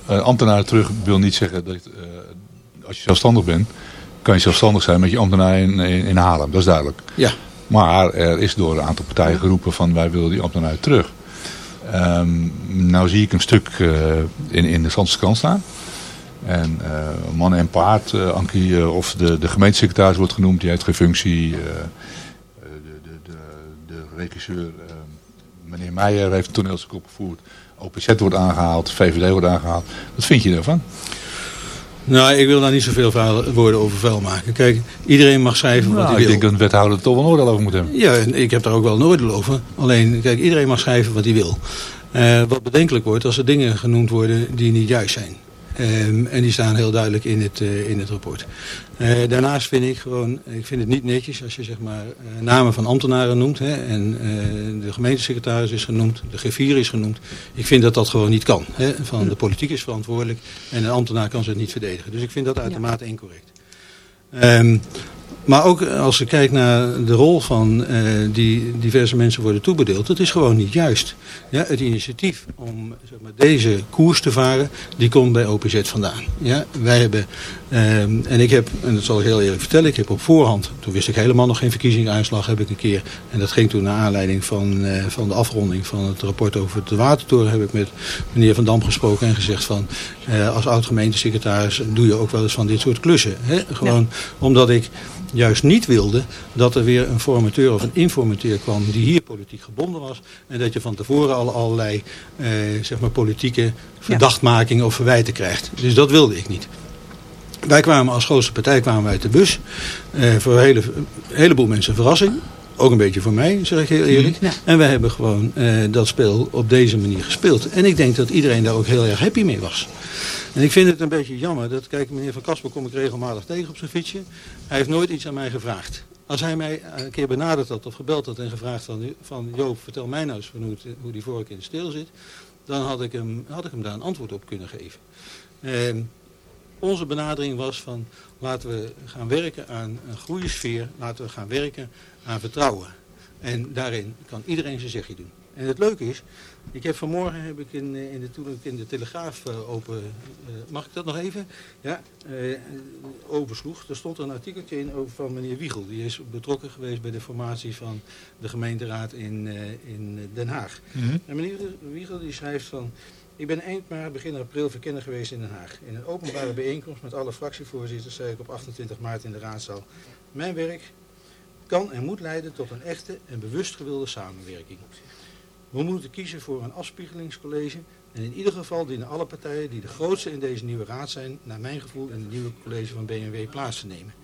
eh, ambtenaren terug wil niet zeggen dat eh, als je zelfstandig bent, kan je zelfstandig zijn met je ambtenaar in, in, in Haarlem. Dat is duidelijk. Ja. Maar er is door een aantal partijen geroepen van wij willen die ambtenaar terug. Ehm, nou zie ik een stuk eh, in, in de Zandse krant staan. En eh man en paard, eh, Ankie, of de, de gemeentesecretaris wordt genoemd, die heeft geen functie. de, de, de, de regisseur, eh, meneer Meijer, heeft toneelstuk opgevoerd. OPZ wordt aangehaald, VVD wordt aangehaald. Wat vind je daarvan? Nou, ik wil daar niet zoveel woorden over vuil maken. Kijk, iedereen mag schrijven wat Nou, hij ik wil. denk dat een wethouder er toch wel een oordeel over moet hebben. Ja, en ik heb daar ook wel een oordeel over. Alleen, kijk, iedereen mag schrijven wat hij wil. Eh, wat bedenkelijk wordt als er dingen genoemd worden die niet juist zijn. Ehm, en die staan heel duidelijk in het, eh, in het rapport. Eh, daarnaast vind ik gewoon, ik vind het niet netjes als je zeg maar eh, namen van ambtenaren noemt. Hè, en de gemeentesecretaris is genoemd, de griffier is genoemd. Ik vind dat dat gewoon niet kan. Hè, van de politiek is verantwoordelijk en een ambtenaar kan ze niet verdedigen. Dus ik vind dat uitermate incorrect. Ehm, maar ook als je kijkt naar de rol van eh, die diverse mensen worden toebedeeld, het is gewoon niet juist. Ja, het initiatief om zeg maar, deze koers te varen, die komt bij OPZ vandaan. Ja, wij hebben, ehm, en ik heb, en dat zal ik heel eerlijk vertellen, ik heb op voorhand, toen wist ik helemaal nog geen verkiezingsuitslag, heb ik een keer, en dat ging toen naar aanleiding van, eh, van de afronding van het rapport over de watertoren, heb ik met meneer Van Dam gesproken en gezegd van, eh, als oud-gemeentesecretaris doe je ook wel eens van dit soort klussen. Hè? Gewoon omdat ik juist niet wilde dat er weer een formateur of een informateur kwam die hier politiek gebonden was. En dat je van tevoren al allerlei eh, zeg maar politieke verdachtmakingen of verwijten krijgt. Dus dat wilde ik niet. Wij kwamen als grootste partij kwamen wij uit de bus. Eh, voor een hele, heleboel mensen een verrassing. Ook een beetje voor mij, zeg ik heel eerlijk. En wij hebben gewoon eh, dat spel op deze manier gespeeld. En ik denk dat iedereen daar ook heel erg happy mee was. En ik vind het een beetje jammer. Dat, kijk, meneer Van Kasper kom ik regelmatig tegen op zijn fietsje. Hij heeft nooit iets aan mij gevraagd. Als hij mij een keer benaderd had of gebeld had en gevraagd van, van Joop, vertel mij nou eens van hoe, het, hoe die vork in de steel zit. Dan had ik, hem, had ik hem daar een antwoord op kunnen geven. Ehm, onze benadering was van laten we gaan werken aan een goede sfeer. Laten we gaan werken aan vertrouwen. En daarin kan iedereen zijn zegje doen. En het leuke is, ik heb vanmorgen heb ik in, eh, in de, toen ik in de Telegraaf eh, open, eh, mag ik dat nog even? Ja, eh, oversloeg. Er stond een artikeltje in over van meneer Wiegel. Die is betrokken geweest bij de formatie van de gemeenteraad in, in Den Haag. Mhm. En meneer Wiegel die schrijft van... Ik ben eind maart, begin april verkenner geweest in Den Haag. In een openbare bijeenkomst met alle fractievoorzitters zei ik op 28 maart in de raadzaal... Mijn werk kan en moet leiden tot een echte en bewust gewilde samenwerking. We moeten kiezen voor een afspiegelingscollege en in ieder geval dienen alle partijen die de grootste in deze nieuwe raad zijn, naar mijn gevoel in het nieuwe college van BNW plaats te nemen.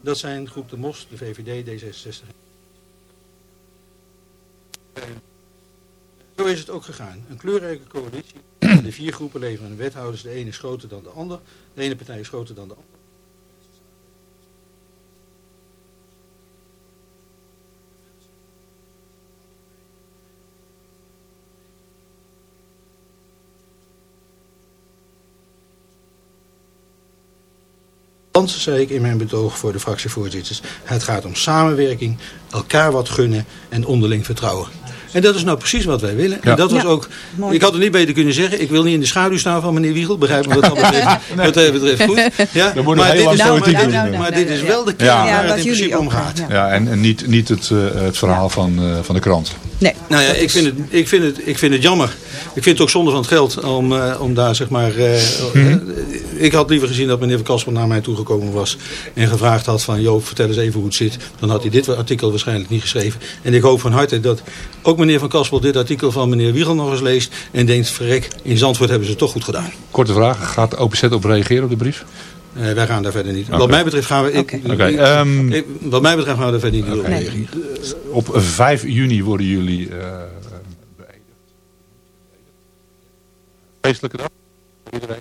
Dat zijn groep de MOS, de VVD, D66. Zo is het ook gegaan. Een kleurrijke coalitie. De vier groepen leveren wethouders. De ene is groter dan de ander. De ene partij is groter dan de andere. Want, zei ik in mijn betoog voor de fractievoorzitters, het gaat om samenwerking, elkaar wat gunnen en onderling vertrouwen. En dat is nou precies wat wij willen. Ja. En dat was Ja, ook, mooi. ik had het niet beter kunnen zeggen, ik wil niet in de schaduw staan van meneer Wiegel, begrijp me wat dat betreft, wat dat betreft goed. Ja, Dan maar dit is, maar, dit- Nou, maar nou, dit is ja. wel de kern Ja. waar Ja, het in jullie principe om gaat. Ja, en, en niet, niet het, eh, het verhaal van, eh, van de krant. Nee. Nou ja, ik vind, het, ik, vind het, ik vind het jammer. Ik vind het ook zonde van het geld om, eh, om daar zeg maar... eh, ik had liever gezien dat meneer Van Kasper naar mij toegekomen was... en gevraagd had van Joop, vertel eens even hoe het zit. Dan had hij dit artikel waarschijnlijk niet geschreven. En ik hoop van harte dat ook meneer Van Kasper dit artikel van meneer Wiegel nog eens leest... en denkt, verrek, in Zandvoort hebben ze het toch goed gedaan. Korte vraag, gaat de OPZ op reageren op de brief? Eh, wij gaan daar verder niet. Wat mij betreft gaan we... Ik, Oké. Oké, ik- ehm, ik- wat mij betreft gaan we daar verder niet op Nee. reageren. Op 5 juni worden jullie eh beëdigd. Feestelijke dag? Iedereen?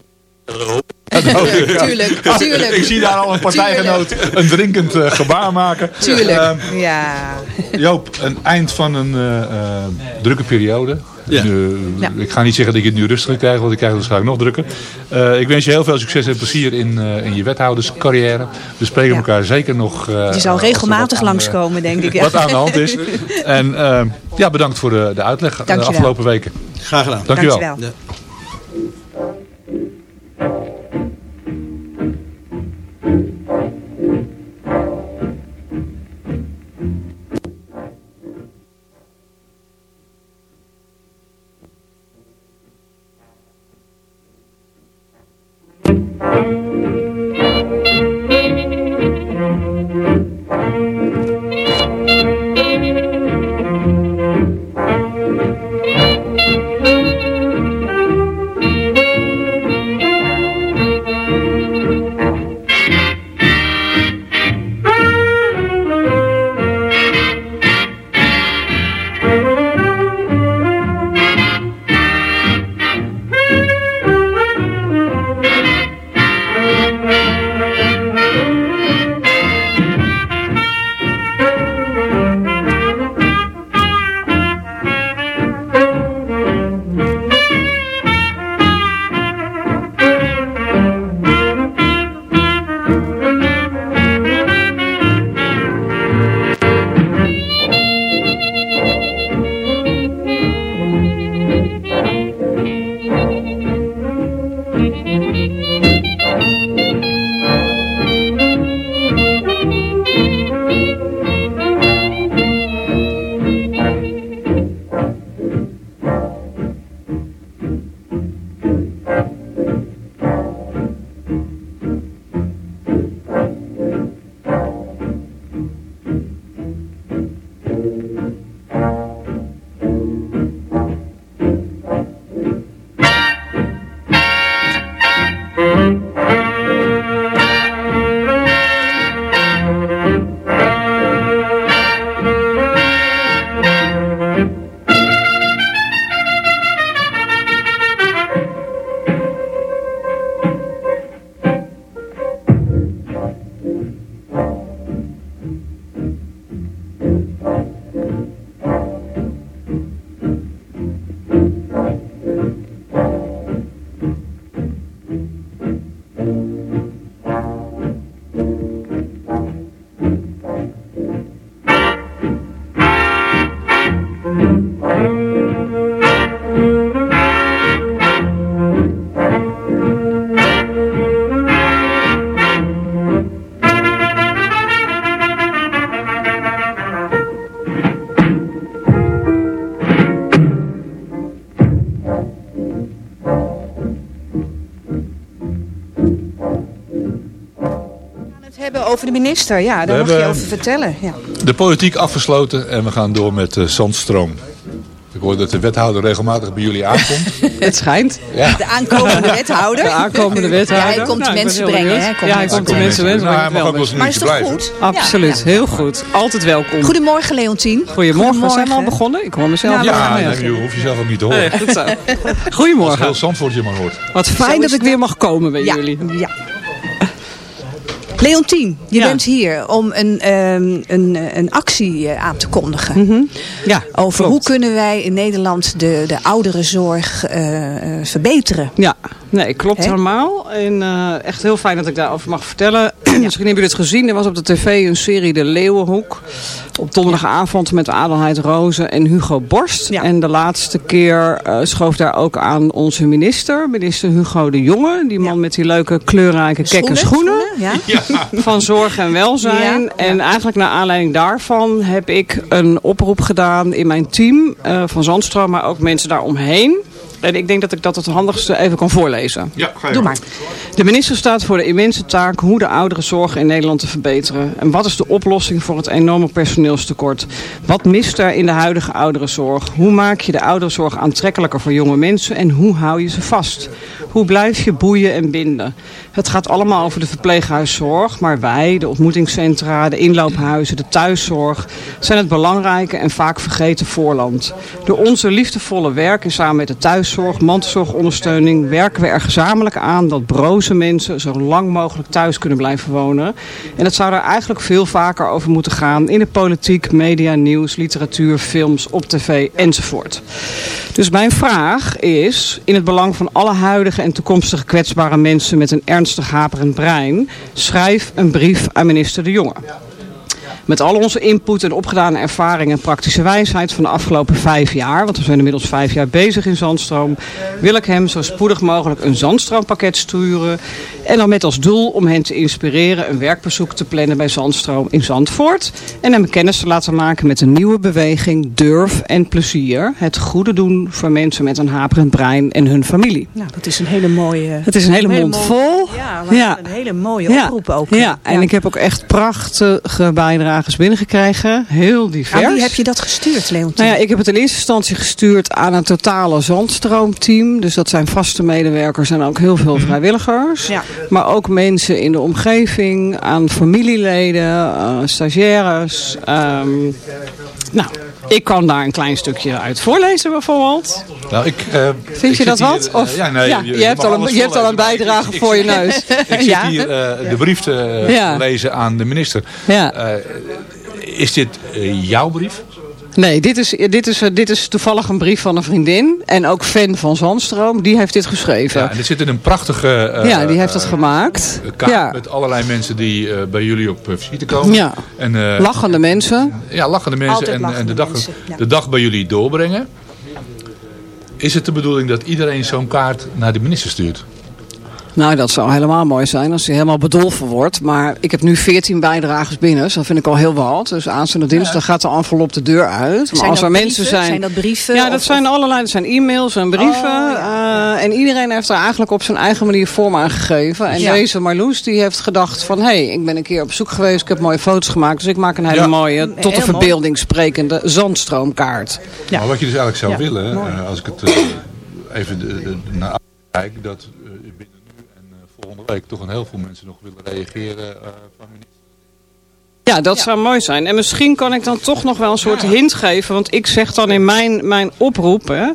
Tuurlijk, tuurlijk. Ik zie daar al een partijgenoot een drinkend eh, gebaar maken. Tuurlijk. Ehm, Ja. Joop, een eind van een eh, eh, drukke periode. Ja. Nu, Ja. Ik ga niet zeggen dat je het nu rustig krijgt, want ik krijg het waarschijnlijk nog drukker. Eh, ik wens je heel veel succes en plezier in, eh, in je wethouderscarrière. We spreken Ja. elkaar zeker nog. eh, Je zal regelmatig langskomen, denk ik. Ja. Wat aan de hand is. En eh, ja, bedankt voor de, de uitleg de afgelopen weken. Graag gedaan. Dankjewel. Dankjewel. Ja. Hebben over de minister. Ja, daar We mag je over vertellen. Ja. De politiek afgesloten en we gaan door met uh, Zandstroom. Ik hoor dat de wethouder regelmatig bij jullie aankomt. Het schijnt. Ja. De aankomende wethouder. De aankomende wethouder. Ja, hij komt Nou, mensen brengen. Hè? Ja, hij komt de mensen brengen. Nou, hij maar mag ook wel eens een Maar is toch blijven. goed? Absoluut, Ja, ja. heel goed. Altijd welkom. Goedemorgen, Leontien. Goedemorgen, we zijn we al begonnen? Ik hoor mezelf Ja, Ja, je hoeft jezelf ook niet te horen. Nee, goed zo. Als Goedemorgen. heel Zandvoort je maar hoort. Wat fijn dat ik weer mag komen bij Ja, jullie. ja. Leontien, je Ja. bent hier om een, ehm, een, een actie eh, aan te kondigen. Ja, Over klopt. hoe kunnen wij in Nederland de, de ouderenzorg eh, eh, verbeteren. Ja, nee, klopt helemaal. En eh, echt heel fijn dat ik daarover mag vertellen. Misschien hebben jullie het gezien. Er was op de tv een serie De Leeuwenhoek. Op donderdagavond met Adelheid Rozen en Hugo Borst. Ja. En de laatste keer eh, schoof daar ook aan onze minister. Minister Hugo de Jonge. Die man met die leuke kleurrijke kekke schoenen. Ja? van zorg en welzijn. Ja, En eigenlijk naar aanleiding daarvan heb ik een oproep gedaan in mijn team eh, van Zandstroom, maar ook mensen daaromheen. En ik denk dat ik dat het handigste even kan voorlezen. Ja, ga je Doe maar. De minister staat voor de immense taak hoe de ouderenzorg in Nederland te verbeteren. En wat is de oplossing voor het enorme personeelstekort? Wat mist er in de huidige ouderenzorg? Hoe maak je de ouderenzorg aantrekkelijker voor jonge mensen en hoe hou je ze vast? Hoe blijf je boeien en binden? Het gaat allemaal over de verpleeghuiszorg, maar wij, de ontmoetingscentra, de inloophuizen, de thuiszorg, zijn het belangrijke en vaak vergeten voorland. Door onze liefdevolle werk en samen met de thuiszorg, mantelzorgondersteuning, werken we er gezamenlijk aan dat broze mensen zo lang mogelijk thuis kunnen blijven wonen. En het zou er eigenlijk veel vaker over moeten gaan in de politiek, media, nieuws, literatuur, films, op tv enzovoort. Dus mijn vraag is, in het belang van alle huidige en toekomstige kwetsbare mensen met een ernstig haperend brein, schrijf een brief aan minister De Jonge. Met al onze input en opgedane ervaring en praktische wijsheid van de afgelopen vijf jaar, want we zijn inmiddels vijf jaar bezig in Zandstroom, wil ik hem zo spoedig mogelijk een Zandstroompakket sturen. En dan met als doel om hen te inspireren een werkbezoek te plannen bij Zandstroom in Zandvoort. En hem kennis te laten maken met een nieuwe beweging Durf en Plezier. Het goede doen voor mensen met een haperend brein en hun familie. Nou, dat is een hele mooie... Het is een hele mond vol. Ja, een hele mooie Ja. oproep ook. Ja, en ik heb ook echt prachtige bijdrages binnengekregen. Heel divers. Aan wie heb je dat gestuurd, Leontien? Nou ja, ik heb het in eerste instantie gestuurd aan een totale zandstroomteam. Dus dat zijn vaste medewerkers en ook heel veel vrijwilligers. Ja. Maar ook mensen in de omgeving, aan familieleden, eh, stagiaires. ehm, nou, ik kan daar een klein stukje uit voorlezen bijvoorbeeld. Nou, ik, eh, Vind ik je dat hier, wat? eh, Of- ja, nee, ja, je hebt al een- je hebt al een bijdrage Ik- ik- voor je neus. Ik zit Ja. hier eh, de brief te lezen aan de minister. Ja. Is dit jouw brief? Nee, dit is, dit, is, eh, dit is toevallig een brief van een vriendin. En ook fan van Zandstroom. Die heeft dit geschreven. Ja, en er zit in een prachtige eh, Ja, die heeft dat eh, gemaakt. kaart Ja. met allerlei mensen die eh, bij jullie op visite komen. Ja. En, eh, Lachende mensen. Ja, lachende mensen Altijd en, en de, dag, mensen, ja. de dag bij jullie doorbrengen. Is het de bedoeling dat iedereen zo'n kaart naar de minister stuurt? Nou, dat zou helemaal mooi zijn als hij helemaal bedolven wordt. Maar ik heb nu 14 bijdragers binnen. Dus dat vind ik al heel wat. Dus aanstaande dinsdag gaat de envelop de deur uit. Maar Zijn als er brieven? mensen zijn... Zijn dat brieven? Ja, dat Of- zijn allerlei. Dat zijn e-mails en brieven. Oh, ja. Eh, en iedereen heeft er eigenlijk op zijn eigen manier vorm aan gegeven. En Ja. deze Marloes die heeft gedacht van... hé, hey, ik ben een keer op zoek geweest. Ik heb mooie foto's gemaakt. Dus ik maak een hele Ja. mooie, tot de verbeelding sprekende zandstroomkaart. Ja. Maar wat je dus eigenlijk zou Ja, willen, eh, als ik het eh, even naar kijk, dat binnen volgende week toch een heel veel mensen nog willen reageren eh, van minister. Ja, dat zou mooi zijn. En misschien kan ik dan toch nog wel een soort hint geven. Want ik zeg dan in mijn, mijn oproep... Hè,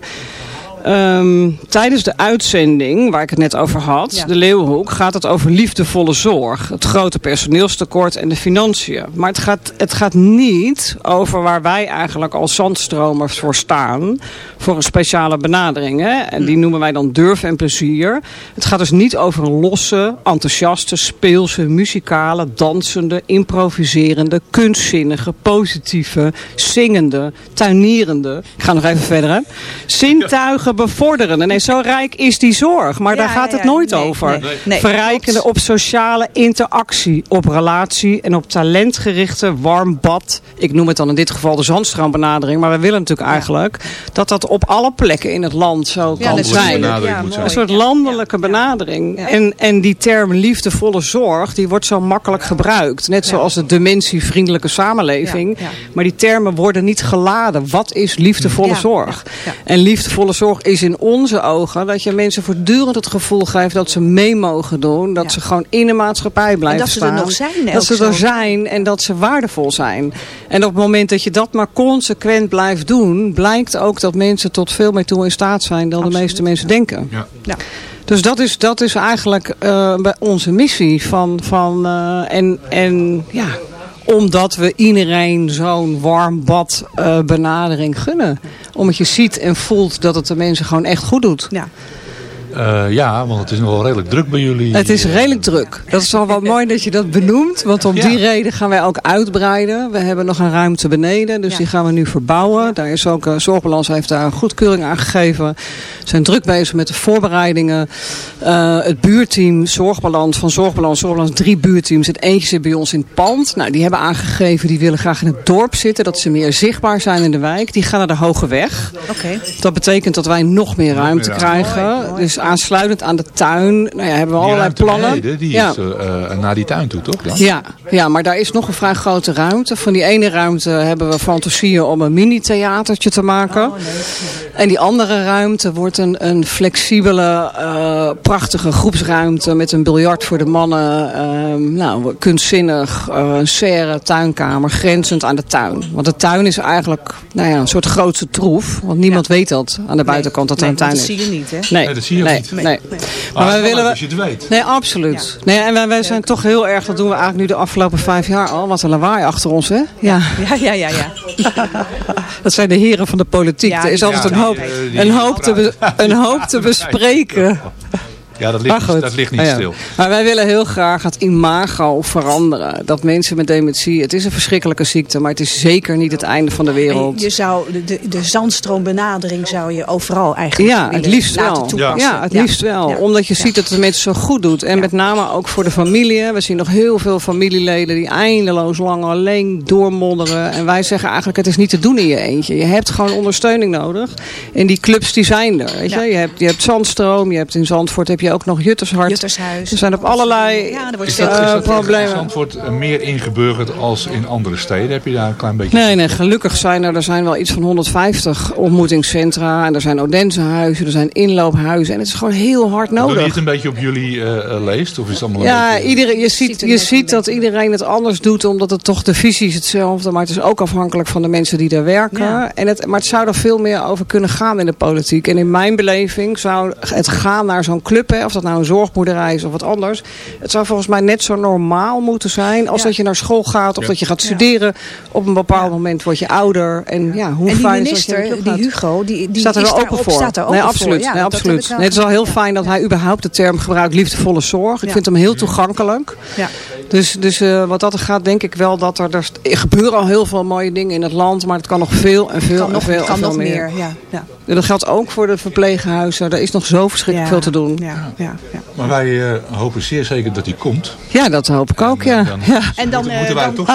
ehm, tijdens de uitzending, waar ik het net over had, Ja. de Leeuwenhoek, gaat het over liefdevolle zorg. Het grote personeelstekort en de financiën. Maar het gaat, het gaat niet over waar wij eigenlijk als zandstromers voor staan. Voor een speciale benadering. Hè? En die noemen wij dan durf en plezier. Het gaat dus niet over een losse, enthousiaste, speelse, muzikale, dansende, improviserende, kunstzinnige, positieve, zingende, tuinierende. Ik ga nog even verder. Hè? Zintuigen bevorderende. Nee, zo rijk is die zorg. Maar Ja, daar gaat ja, het nooit Nee, over. nee, klopt. op sociale interactie, op relatie en op talentgerichte warm bad. Ik noem het dan in dit geval de zandstroombbenadering. Maar we willen natuurlijk eigenlijk dat dat op alle plekken in het land zo Ja, kan zijn. Een soort landelijke benadering. Ja. En, en die term liefdevolle zorg, die wordt zo makkelijk gebruikt. Net zoals de dementievriendelijke samenleving. Ja, ja. Maar die termen worden niet geladen. Wat is liefdevolle Ja, zorg? ja, ja. En liefdevolle zorg is in onze ogen dat je mensen voortdurend het gevoel geeft dat ze mee mogen doen. Dat Ja. ze gewoon in de maatschappij blijven dat ze er staan. nog zijn, Dat ze zo. er zijn en dat ze waardevol zijn. En op het moment dat je dat maar consequent blijft doen, blijkt ook dat mensen tot veel meer toe in staat zijn dan de meeste mensen denken. Ja. Ja. Dus dat is, dat is eigenlijk eh, bij onze missie. Van, van, eh, en, en ja, omdat we iedereen zo'n warm bad eh, benadering gunnen. Omdat je ziet en voelt dat het de mensen gewoon echt goed doet. Ja. Eh, ja, want het is nog wel redelijk druk bij jullie. Het is eh, redelijk druk. Dat is al wel mooi dat je dat benoemt. Want om Ja. die reden gaan wij ook uitbreiden. We hebben nog een ruimte beneden. Dus Ja. die gaan we nu verbouwen. Daar is ook, uh, Zorgbalans heeft daar een goedkeuring aan gegeven. We zijn druk bezig met de voorbereidingen. Uh, het buurteam Zorgbalans van Zorgbalans. Zorgbalans drie buurteams. Het eentje zit bij ons in het pand. Nou, die hebben aangegeven die willen graag in het dorp zitten. Dat ze meer zichtbaar zijn in de wijk. Die gaan naar de Hoge Weg. Oké. Dat betekent dat wij nog meer ruimte krijgen. Mooi, mooi. Dus aansluitend aan de tuin nou ja, hebben we allerlei plannen. beneden, die ja. is eh, eh, naar die tuin toe, toch? Dan? Ja, ja, maar daar is nog een vrij grote ruimte. Van die ene ruimte hebben we fantasieën om een mini-theatertje te maken. En die andere ruimte wordt een, een flexibele, eh, prachtige groepsruimte met een biljart voor de mannen. eh, nou, kunstzinnig, eh, een serre tuinkamer, grenzend aan de tuin. Want de tuin is eigenlijk nou ja, een soort grootste troef. Want niemand weet dat aan de buitenkant dat er Nee, een tuin is. dat zie je niet, hè? Nee, Nee, dat zie je nee, niet. Nee. Nee. Maar, Maar wij het is wel willen... leuk als je het weet. Nee, absoluut. Nee, en wij, wij zijn toch heel erg, dat doen we eigenlijk nu de afgelopen vijf jaar al. Wat een lawaai achter ons, hè? Ja. Ja, ja, ja, ja. Dat zijn de heren van de politiek. Ja, er is altijd Ja, een, hoop, die een, hoop te een hoop te bespreken. Ja, dat ligt, Maar goed. niet, dat ligt niet Ah, ja. stil. Maar wij willen heel graag het imago veranderen. Dat mensen met dementie, het is een verschrikkelijke ziekte, maar het is zeker niet het einde van de wereld. Je zou de, de, de zandstroombenadering zou je overal eigenlijk Ja, het liefst laten wel. toepassen. Ja, het liefst wel. Ja. Omdat je ziet dat het de mensen zo goed doet. En met name ook voor de familie. We zien nog heel veel familieleden die eindeloos lang alleen doormodderen. En wij zeggen eigenlijk, het is niet te doen in je eentje. Je hebt gewoon ondersteuning nodig. En die clubs die zijn er. Weet je? Je, hebt, je hebt Zandstroom, je hebt in Zandvoort heb je ook nog Juttershart. Juttershuis. Er zijn op allerlei Ja, er wordt Is dat, is dat in problemen. Zandvoort eh, meer ingeburgerd als in andere steden? Heb je daar een klein beetje... Nee, nee, gelukkig zijn er, er zijn wel iets van 150 ontmoetingscentra. En er zijn Odensehuizen, er zijn inloophuizen. En het is gewoon heel hard Doe je nodig. het een beetje op jullie eh, eh, leest? Of is het allemaal Ja, beetje... iedereen, je ziet, je ziet dat iedereen het anders doet, omdat het toch de visie is hetzelfde. Maar het is ook afhankelijk van de mensen die daar werken. Ja. En het, maar het zou er veel meer over kunnen gaan in de politiek. En in mijn beleving zou het gaan naar zo'n club, hè, of dat nou een zorgboerderij is of wat anders. Het zou volgens mij net zo normaal moeten zijn als Ja. dat je naar school gaat of Ja. dat je gaat Ja. studeren. Op een bepaald moment word je ouder. En ja, hoe en fijn is dat je die. Hugo, die, die staat er wel open voor. Staat er open nee, voor. absoluut. Ja, nee, absoluut. Nee, het is wel heel fijn dat hij überhaupt de term gebruikt liefdevolle zorg. Ik Ja. vind hem heel toegankelijk. Ja. Dus, dus eh, wat dat er gaat, denk ik wel dat er, er, gebeuren al heel veel mooie dingen in het land. Maar het kan nog veel en veel en nog, veel, kan en veel nog meer. meer. Ja, dat geldt ook voor de verpleeghuizen. Er is nog zo verschrikkelijk Ja. veel te doen. ja, ja, ja. Maar wij eh, hopen zeer zeker dat die komt. Ja, dat hoop ik ook, ja. Dan, Ja, En dan, moeten, eh, moeten wij dan- toch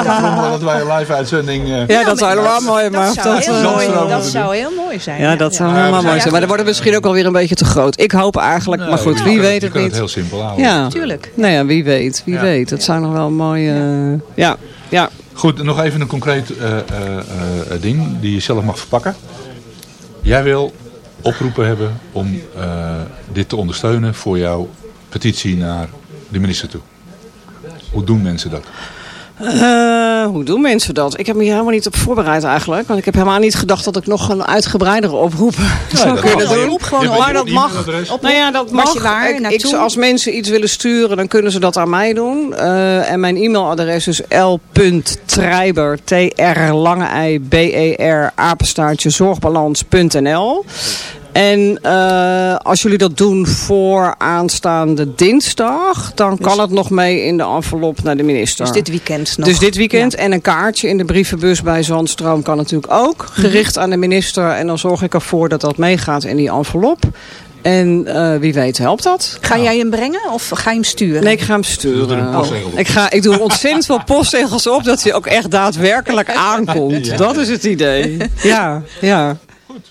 dat wij een live uitzending... eh, ja dat zou helemaal mooi Dat maar zou, heel eh, mooi, dat zou heel mooi zijn. Ja, dat zou helemaal we mooi zijn- zijn. Maar dan wordt het misschien ook alweer een beetje te groot. Ik hoop eigenlijk, maar goed, je wie weet je het niet. het heel simpel houden. Ja, Tuurlijk. Nou ja, wie weet, wie weet. Het zou nog wel een mooie... eh, ja, ja. Goed, nog even een concreet eh, eh, eh, ding die je zelf mag verpakken. Jij wil oproepen hebben om eh, dit te ondersteunen voor jouw petitie naar de minister toe. Hoe doen mensen dat? Eh, hoe doen mensen dat? Ik heb me hier helemaal niet op voorbereid eigenlijk. Want ik heb helemaal niet gedacht dat ik nog een uitgebreidere oproep zou kunnen doen. Op gewoon maar dat mag. Nou ja, dat mag. je waar Ik- als mensen iets willen sturen, dan kunnen ze dat aan mij doen. Eh, en mijn e-mailadres is l.treiber, t-r lange i b e r apenstaartje zorgbalans.nl. En eh, als jullie dat doen voor aanstaande dinsdag, dan kan het nog mee in de envelop naar de minister. Dus dit weekend nog. Dus dit weekend. En een kaartje in de brievenbus bij Zandstroom kan natuurlijk ook. Gericht aan de minister. En dan zorg ik ervoor dat dat meegaat in die envelop. En eh, wie weet helpt dat. Ga jij hem brengen of ga je hem sturen? Nee, ik ga hem Doe er sturen. op. Ik, ga, ik doe ontzettend veel postzegels op dat hij ook echt daadwerkelijk aankomt. Dat is het idee. Ja, ja.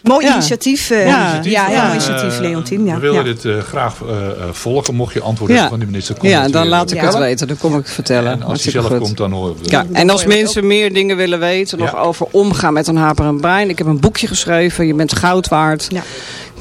Mooi Ja. initiatief. eh, Mooi ja, initiatief. ja, mooi initiatief, Eh, Leontien. Ja. We willen ja. dit eh, graag eh, eh, volgen. Mocht je antwoorden Ja. van de minister, kom ja dan laat eh, ik het weten. Dan kom ik het vertellen. En als Hartstikke zelf goed. komt, dan horen we. Ja, en als mensen meer dingen willen weten, nog Ja. over omgaan met een haperend brein. Ik heb een boekje geschreven, Je bent goud waard.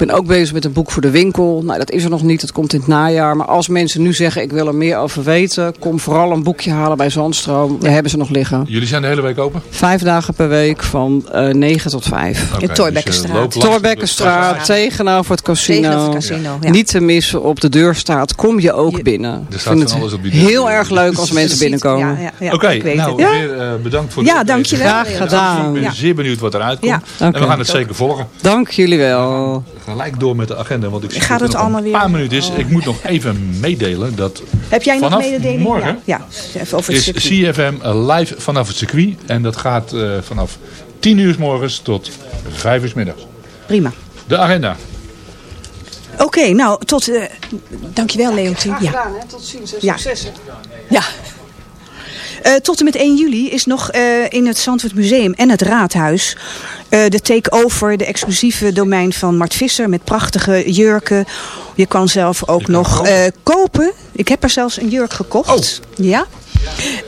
Ja. Ik ben ook bezig met een boek voor de winkel. Nou, dat is er nog niet, dat komt in het najaar. Maar als mensen nu zeggen, ik wil er meer over weten... kom vooral een boekje halen bij Zandstroom. We hebben ze nog liggen. Jullie zijn de hele week open? Vijf dagen per week van eh 9 tot 5. Oké, Torbekkenstraat. dus, eh, de Torbekkenstraat, tegenover het casino. Tegenover het casino, ja. Niet te missen, op de deur staat, kom je ook Je- binnen. Er Ik staat vind van het alles op die deur. heel erg leuk als mensen binnenkomen. Ja, ja, ja, Oké, nou weer eh, bedankt voor Ja, deze- dankjewel. Graag gedaan. Ik ben Ja. zeer benieuwd wat eruit komt. Ja. En we gaan het zeker volgen. Dank jullie wel. Gelijk door met de agenda, want ik zie Gaat het nog allemaal een weer? paar minuten is. Ik moet nog even meedelen dat Heb jij nog mededelingen? morgen Ja, ja. even over het is circuit. CFM live vanaf het circuit. En dat gaat eh, vanaf 10 uur s morgens tot 5 uur s middags. Prima. De agenda. Oké, nou, tot... eh dankjewel, Leontien. Ja. hè? Tot ziens. Ja. Ja. Eh, tot en met 1 juli is nog eh, in het Zandvoort Museum en het Raadhuis eh, de take-over, de exclusieve domein van Mart Visser met prachtige jurken. Je kan zelf ook kan nog kopen. kopen. Ik heb er zelfs een jurk gekocht. Ja.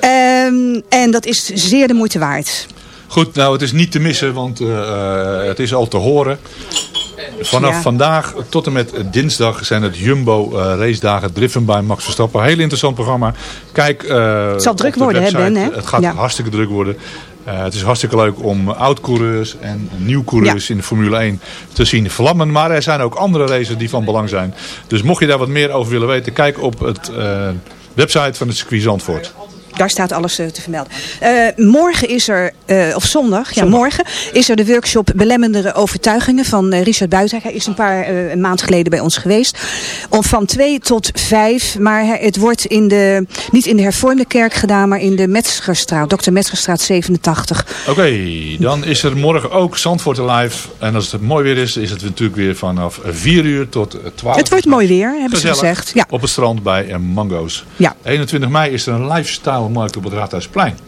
Ehm, en dat is zeer de moeite waard. Goed, nou het is niet te missen, want het is al te horen. Vanaf Ja. vandaag tot en met dinsdag zijn het Jumbo eh race dagen driven bij Max Verstappen. Heel interessant programma. Kijk, eh, Het zal druk de worden, hè. Ben, hè? Het gaat Ja. hartstikke druk worden. Eh, het is hartstikke leuk om oud-coureurs en nieuw-coureurs in de Formule 1 te zien vlammen. Maar er zijn ook andere races die van belang zijn. Dus mocht je daar wat meer over willen weten, kijk op het website van het circuit Zandvoort. Daar staat alles eh, te vermelden. Eh, morgen is er, eh, of zondag, ja morgen, is er de workshop Belemmende Overtuigingen van Richard Buitenhek. Hij is een paar een maand geleden bij ons geweest. Om van 2 tot 5, maar het wordt in de, niet in de hervormde kerk gedaan, maar in de Metzgerstraat, Dr. Metzgerstraat 87. Oké, dan is er morgen ook Zandvoort Live. En als het mooi weer is, is het natuurlijk weer vanaf 4 uur tot 12 Het wordt mooi weer, hebben Gezellig. ze gezegd. Ja. Op het strand bij Mango's. Ja. 21 mei is er een lifestyle markt op het Raadhuisplein.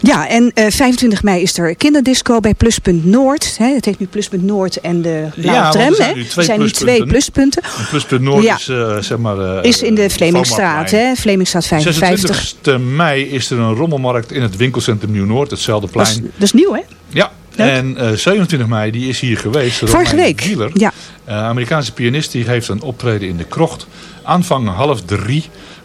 Ja, en eh, 25 mei is er kinderdisco bij Pluspunt Noord. Hè, het heet nu Pluspunt Noord en de Blauwe Ja, er zijn nu twee zijn nu pluspunten. twee pluspunten. En Pluspunt Noord Ja. is, eh, zeg maar... eh, Is in de Vlemingstraat, hè? Vlemingstraat 55. 26 mei is er een rommelmarkt in het winkelcentrum Nieuw-Noord, hetzelfde Dat is, plein. dat is nieuw, hè? Ja, Leuk. en eh, 27 mei die is hier geweest. Vorige week. Wieler, Ja. eh, Amerikaanse pianist, die heeft een optreden in de krocht. Aanvang half drie.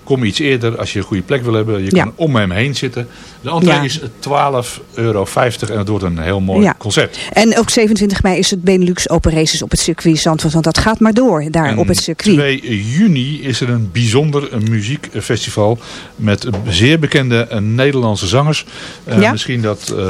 Kom iets eerder als je een goede plek wil hebben. Je Ja. kan om hem heen zitten. De entree Ja. is 12,50 euro en het wordt een heel mooi Ja. concert. En ook 27 mei is het Benelux Open Races op het circuit Zandvoort. Want dat gaat maar door daar En op het circuit. 2 juni is er een bijzonder muziekfestival met zeer bekende eh, Nederlandse zangers. Eh? Misschien dat eh,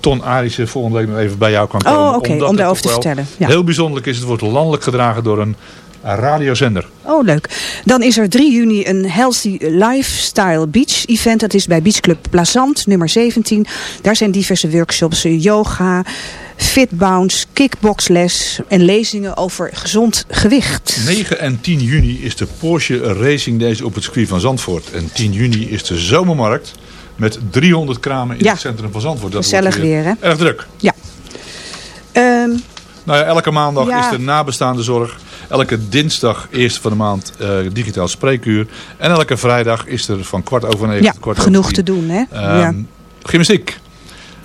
Ton Arissen volgende week nog even bij jou kan komen. Oh, oké, omdat om daarover te vertellen. Ja. Heel bijzonderlijk is, het wordt landelijk gedragen door een radiozender. Oh, leuk. Dan is er 3 juni een Healthy Lifestyle Beach event. Dat is bij Beach Club Plazant, nummer 17. Daar zijn diverse workshops, yoga, fitbounce, kickboxles en lezingen over gezond gewicht. 9 en 10 juni is de Porsche Racing Days op het circuit van Zandvoort. En 10 juni is de zomermarkt met 300 kramen in Ja. het centrum van Zandvoort. Dat Gezellig wordt weer, hè? Erg druk. Ja. Ehm, Nou ja, elke maandag Ja. is er nabestaande zorg. Elke dinsdag, eerste van de maand, eh, digitaal spreekuur. En elke vrijdag is er van kwart over negen ja, tot kwart over genoeg te doen, hè? ehm, ja. Gymnastiek.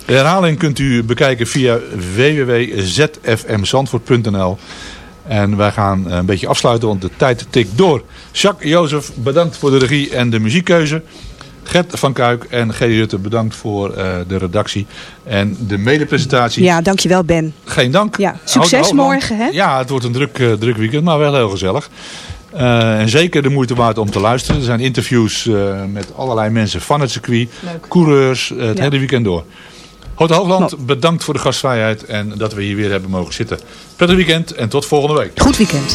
De herhaling kunt u bekijken via www.zfmzandvoort.nl. En wij gaan eh, een beetje afsluiten, want de tijd tikt door. Jacques Jozef, bedankt voor de regie en de muziekkeuze. Gert van Kuik en G. Rutte, bedankt voor eh, de redactie en de medepresentatie. ja, dankjewel Ben. Geen dank. Ja, succes houd morgen, hè? Ja, het wordt een druk, eh, druk weekend, maar wel heel gezellig. Eh, en zeker de moeite waard om te luisteren. Er zijn interviews eh, met allerlei mensen van het circuit. Leuk. Coureurs, het Ja. hele weekend door. Hotel Hoogland, bedankt voor de gastvrijheid en dat we hier weer hebben mogen zitten. Prettig weekend en tot volgende week. Goed weekend.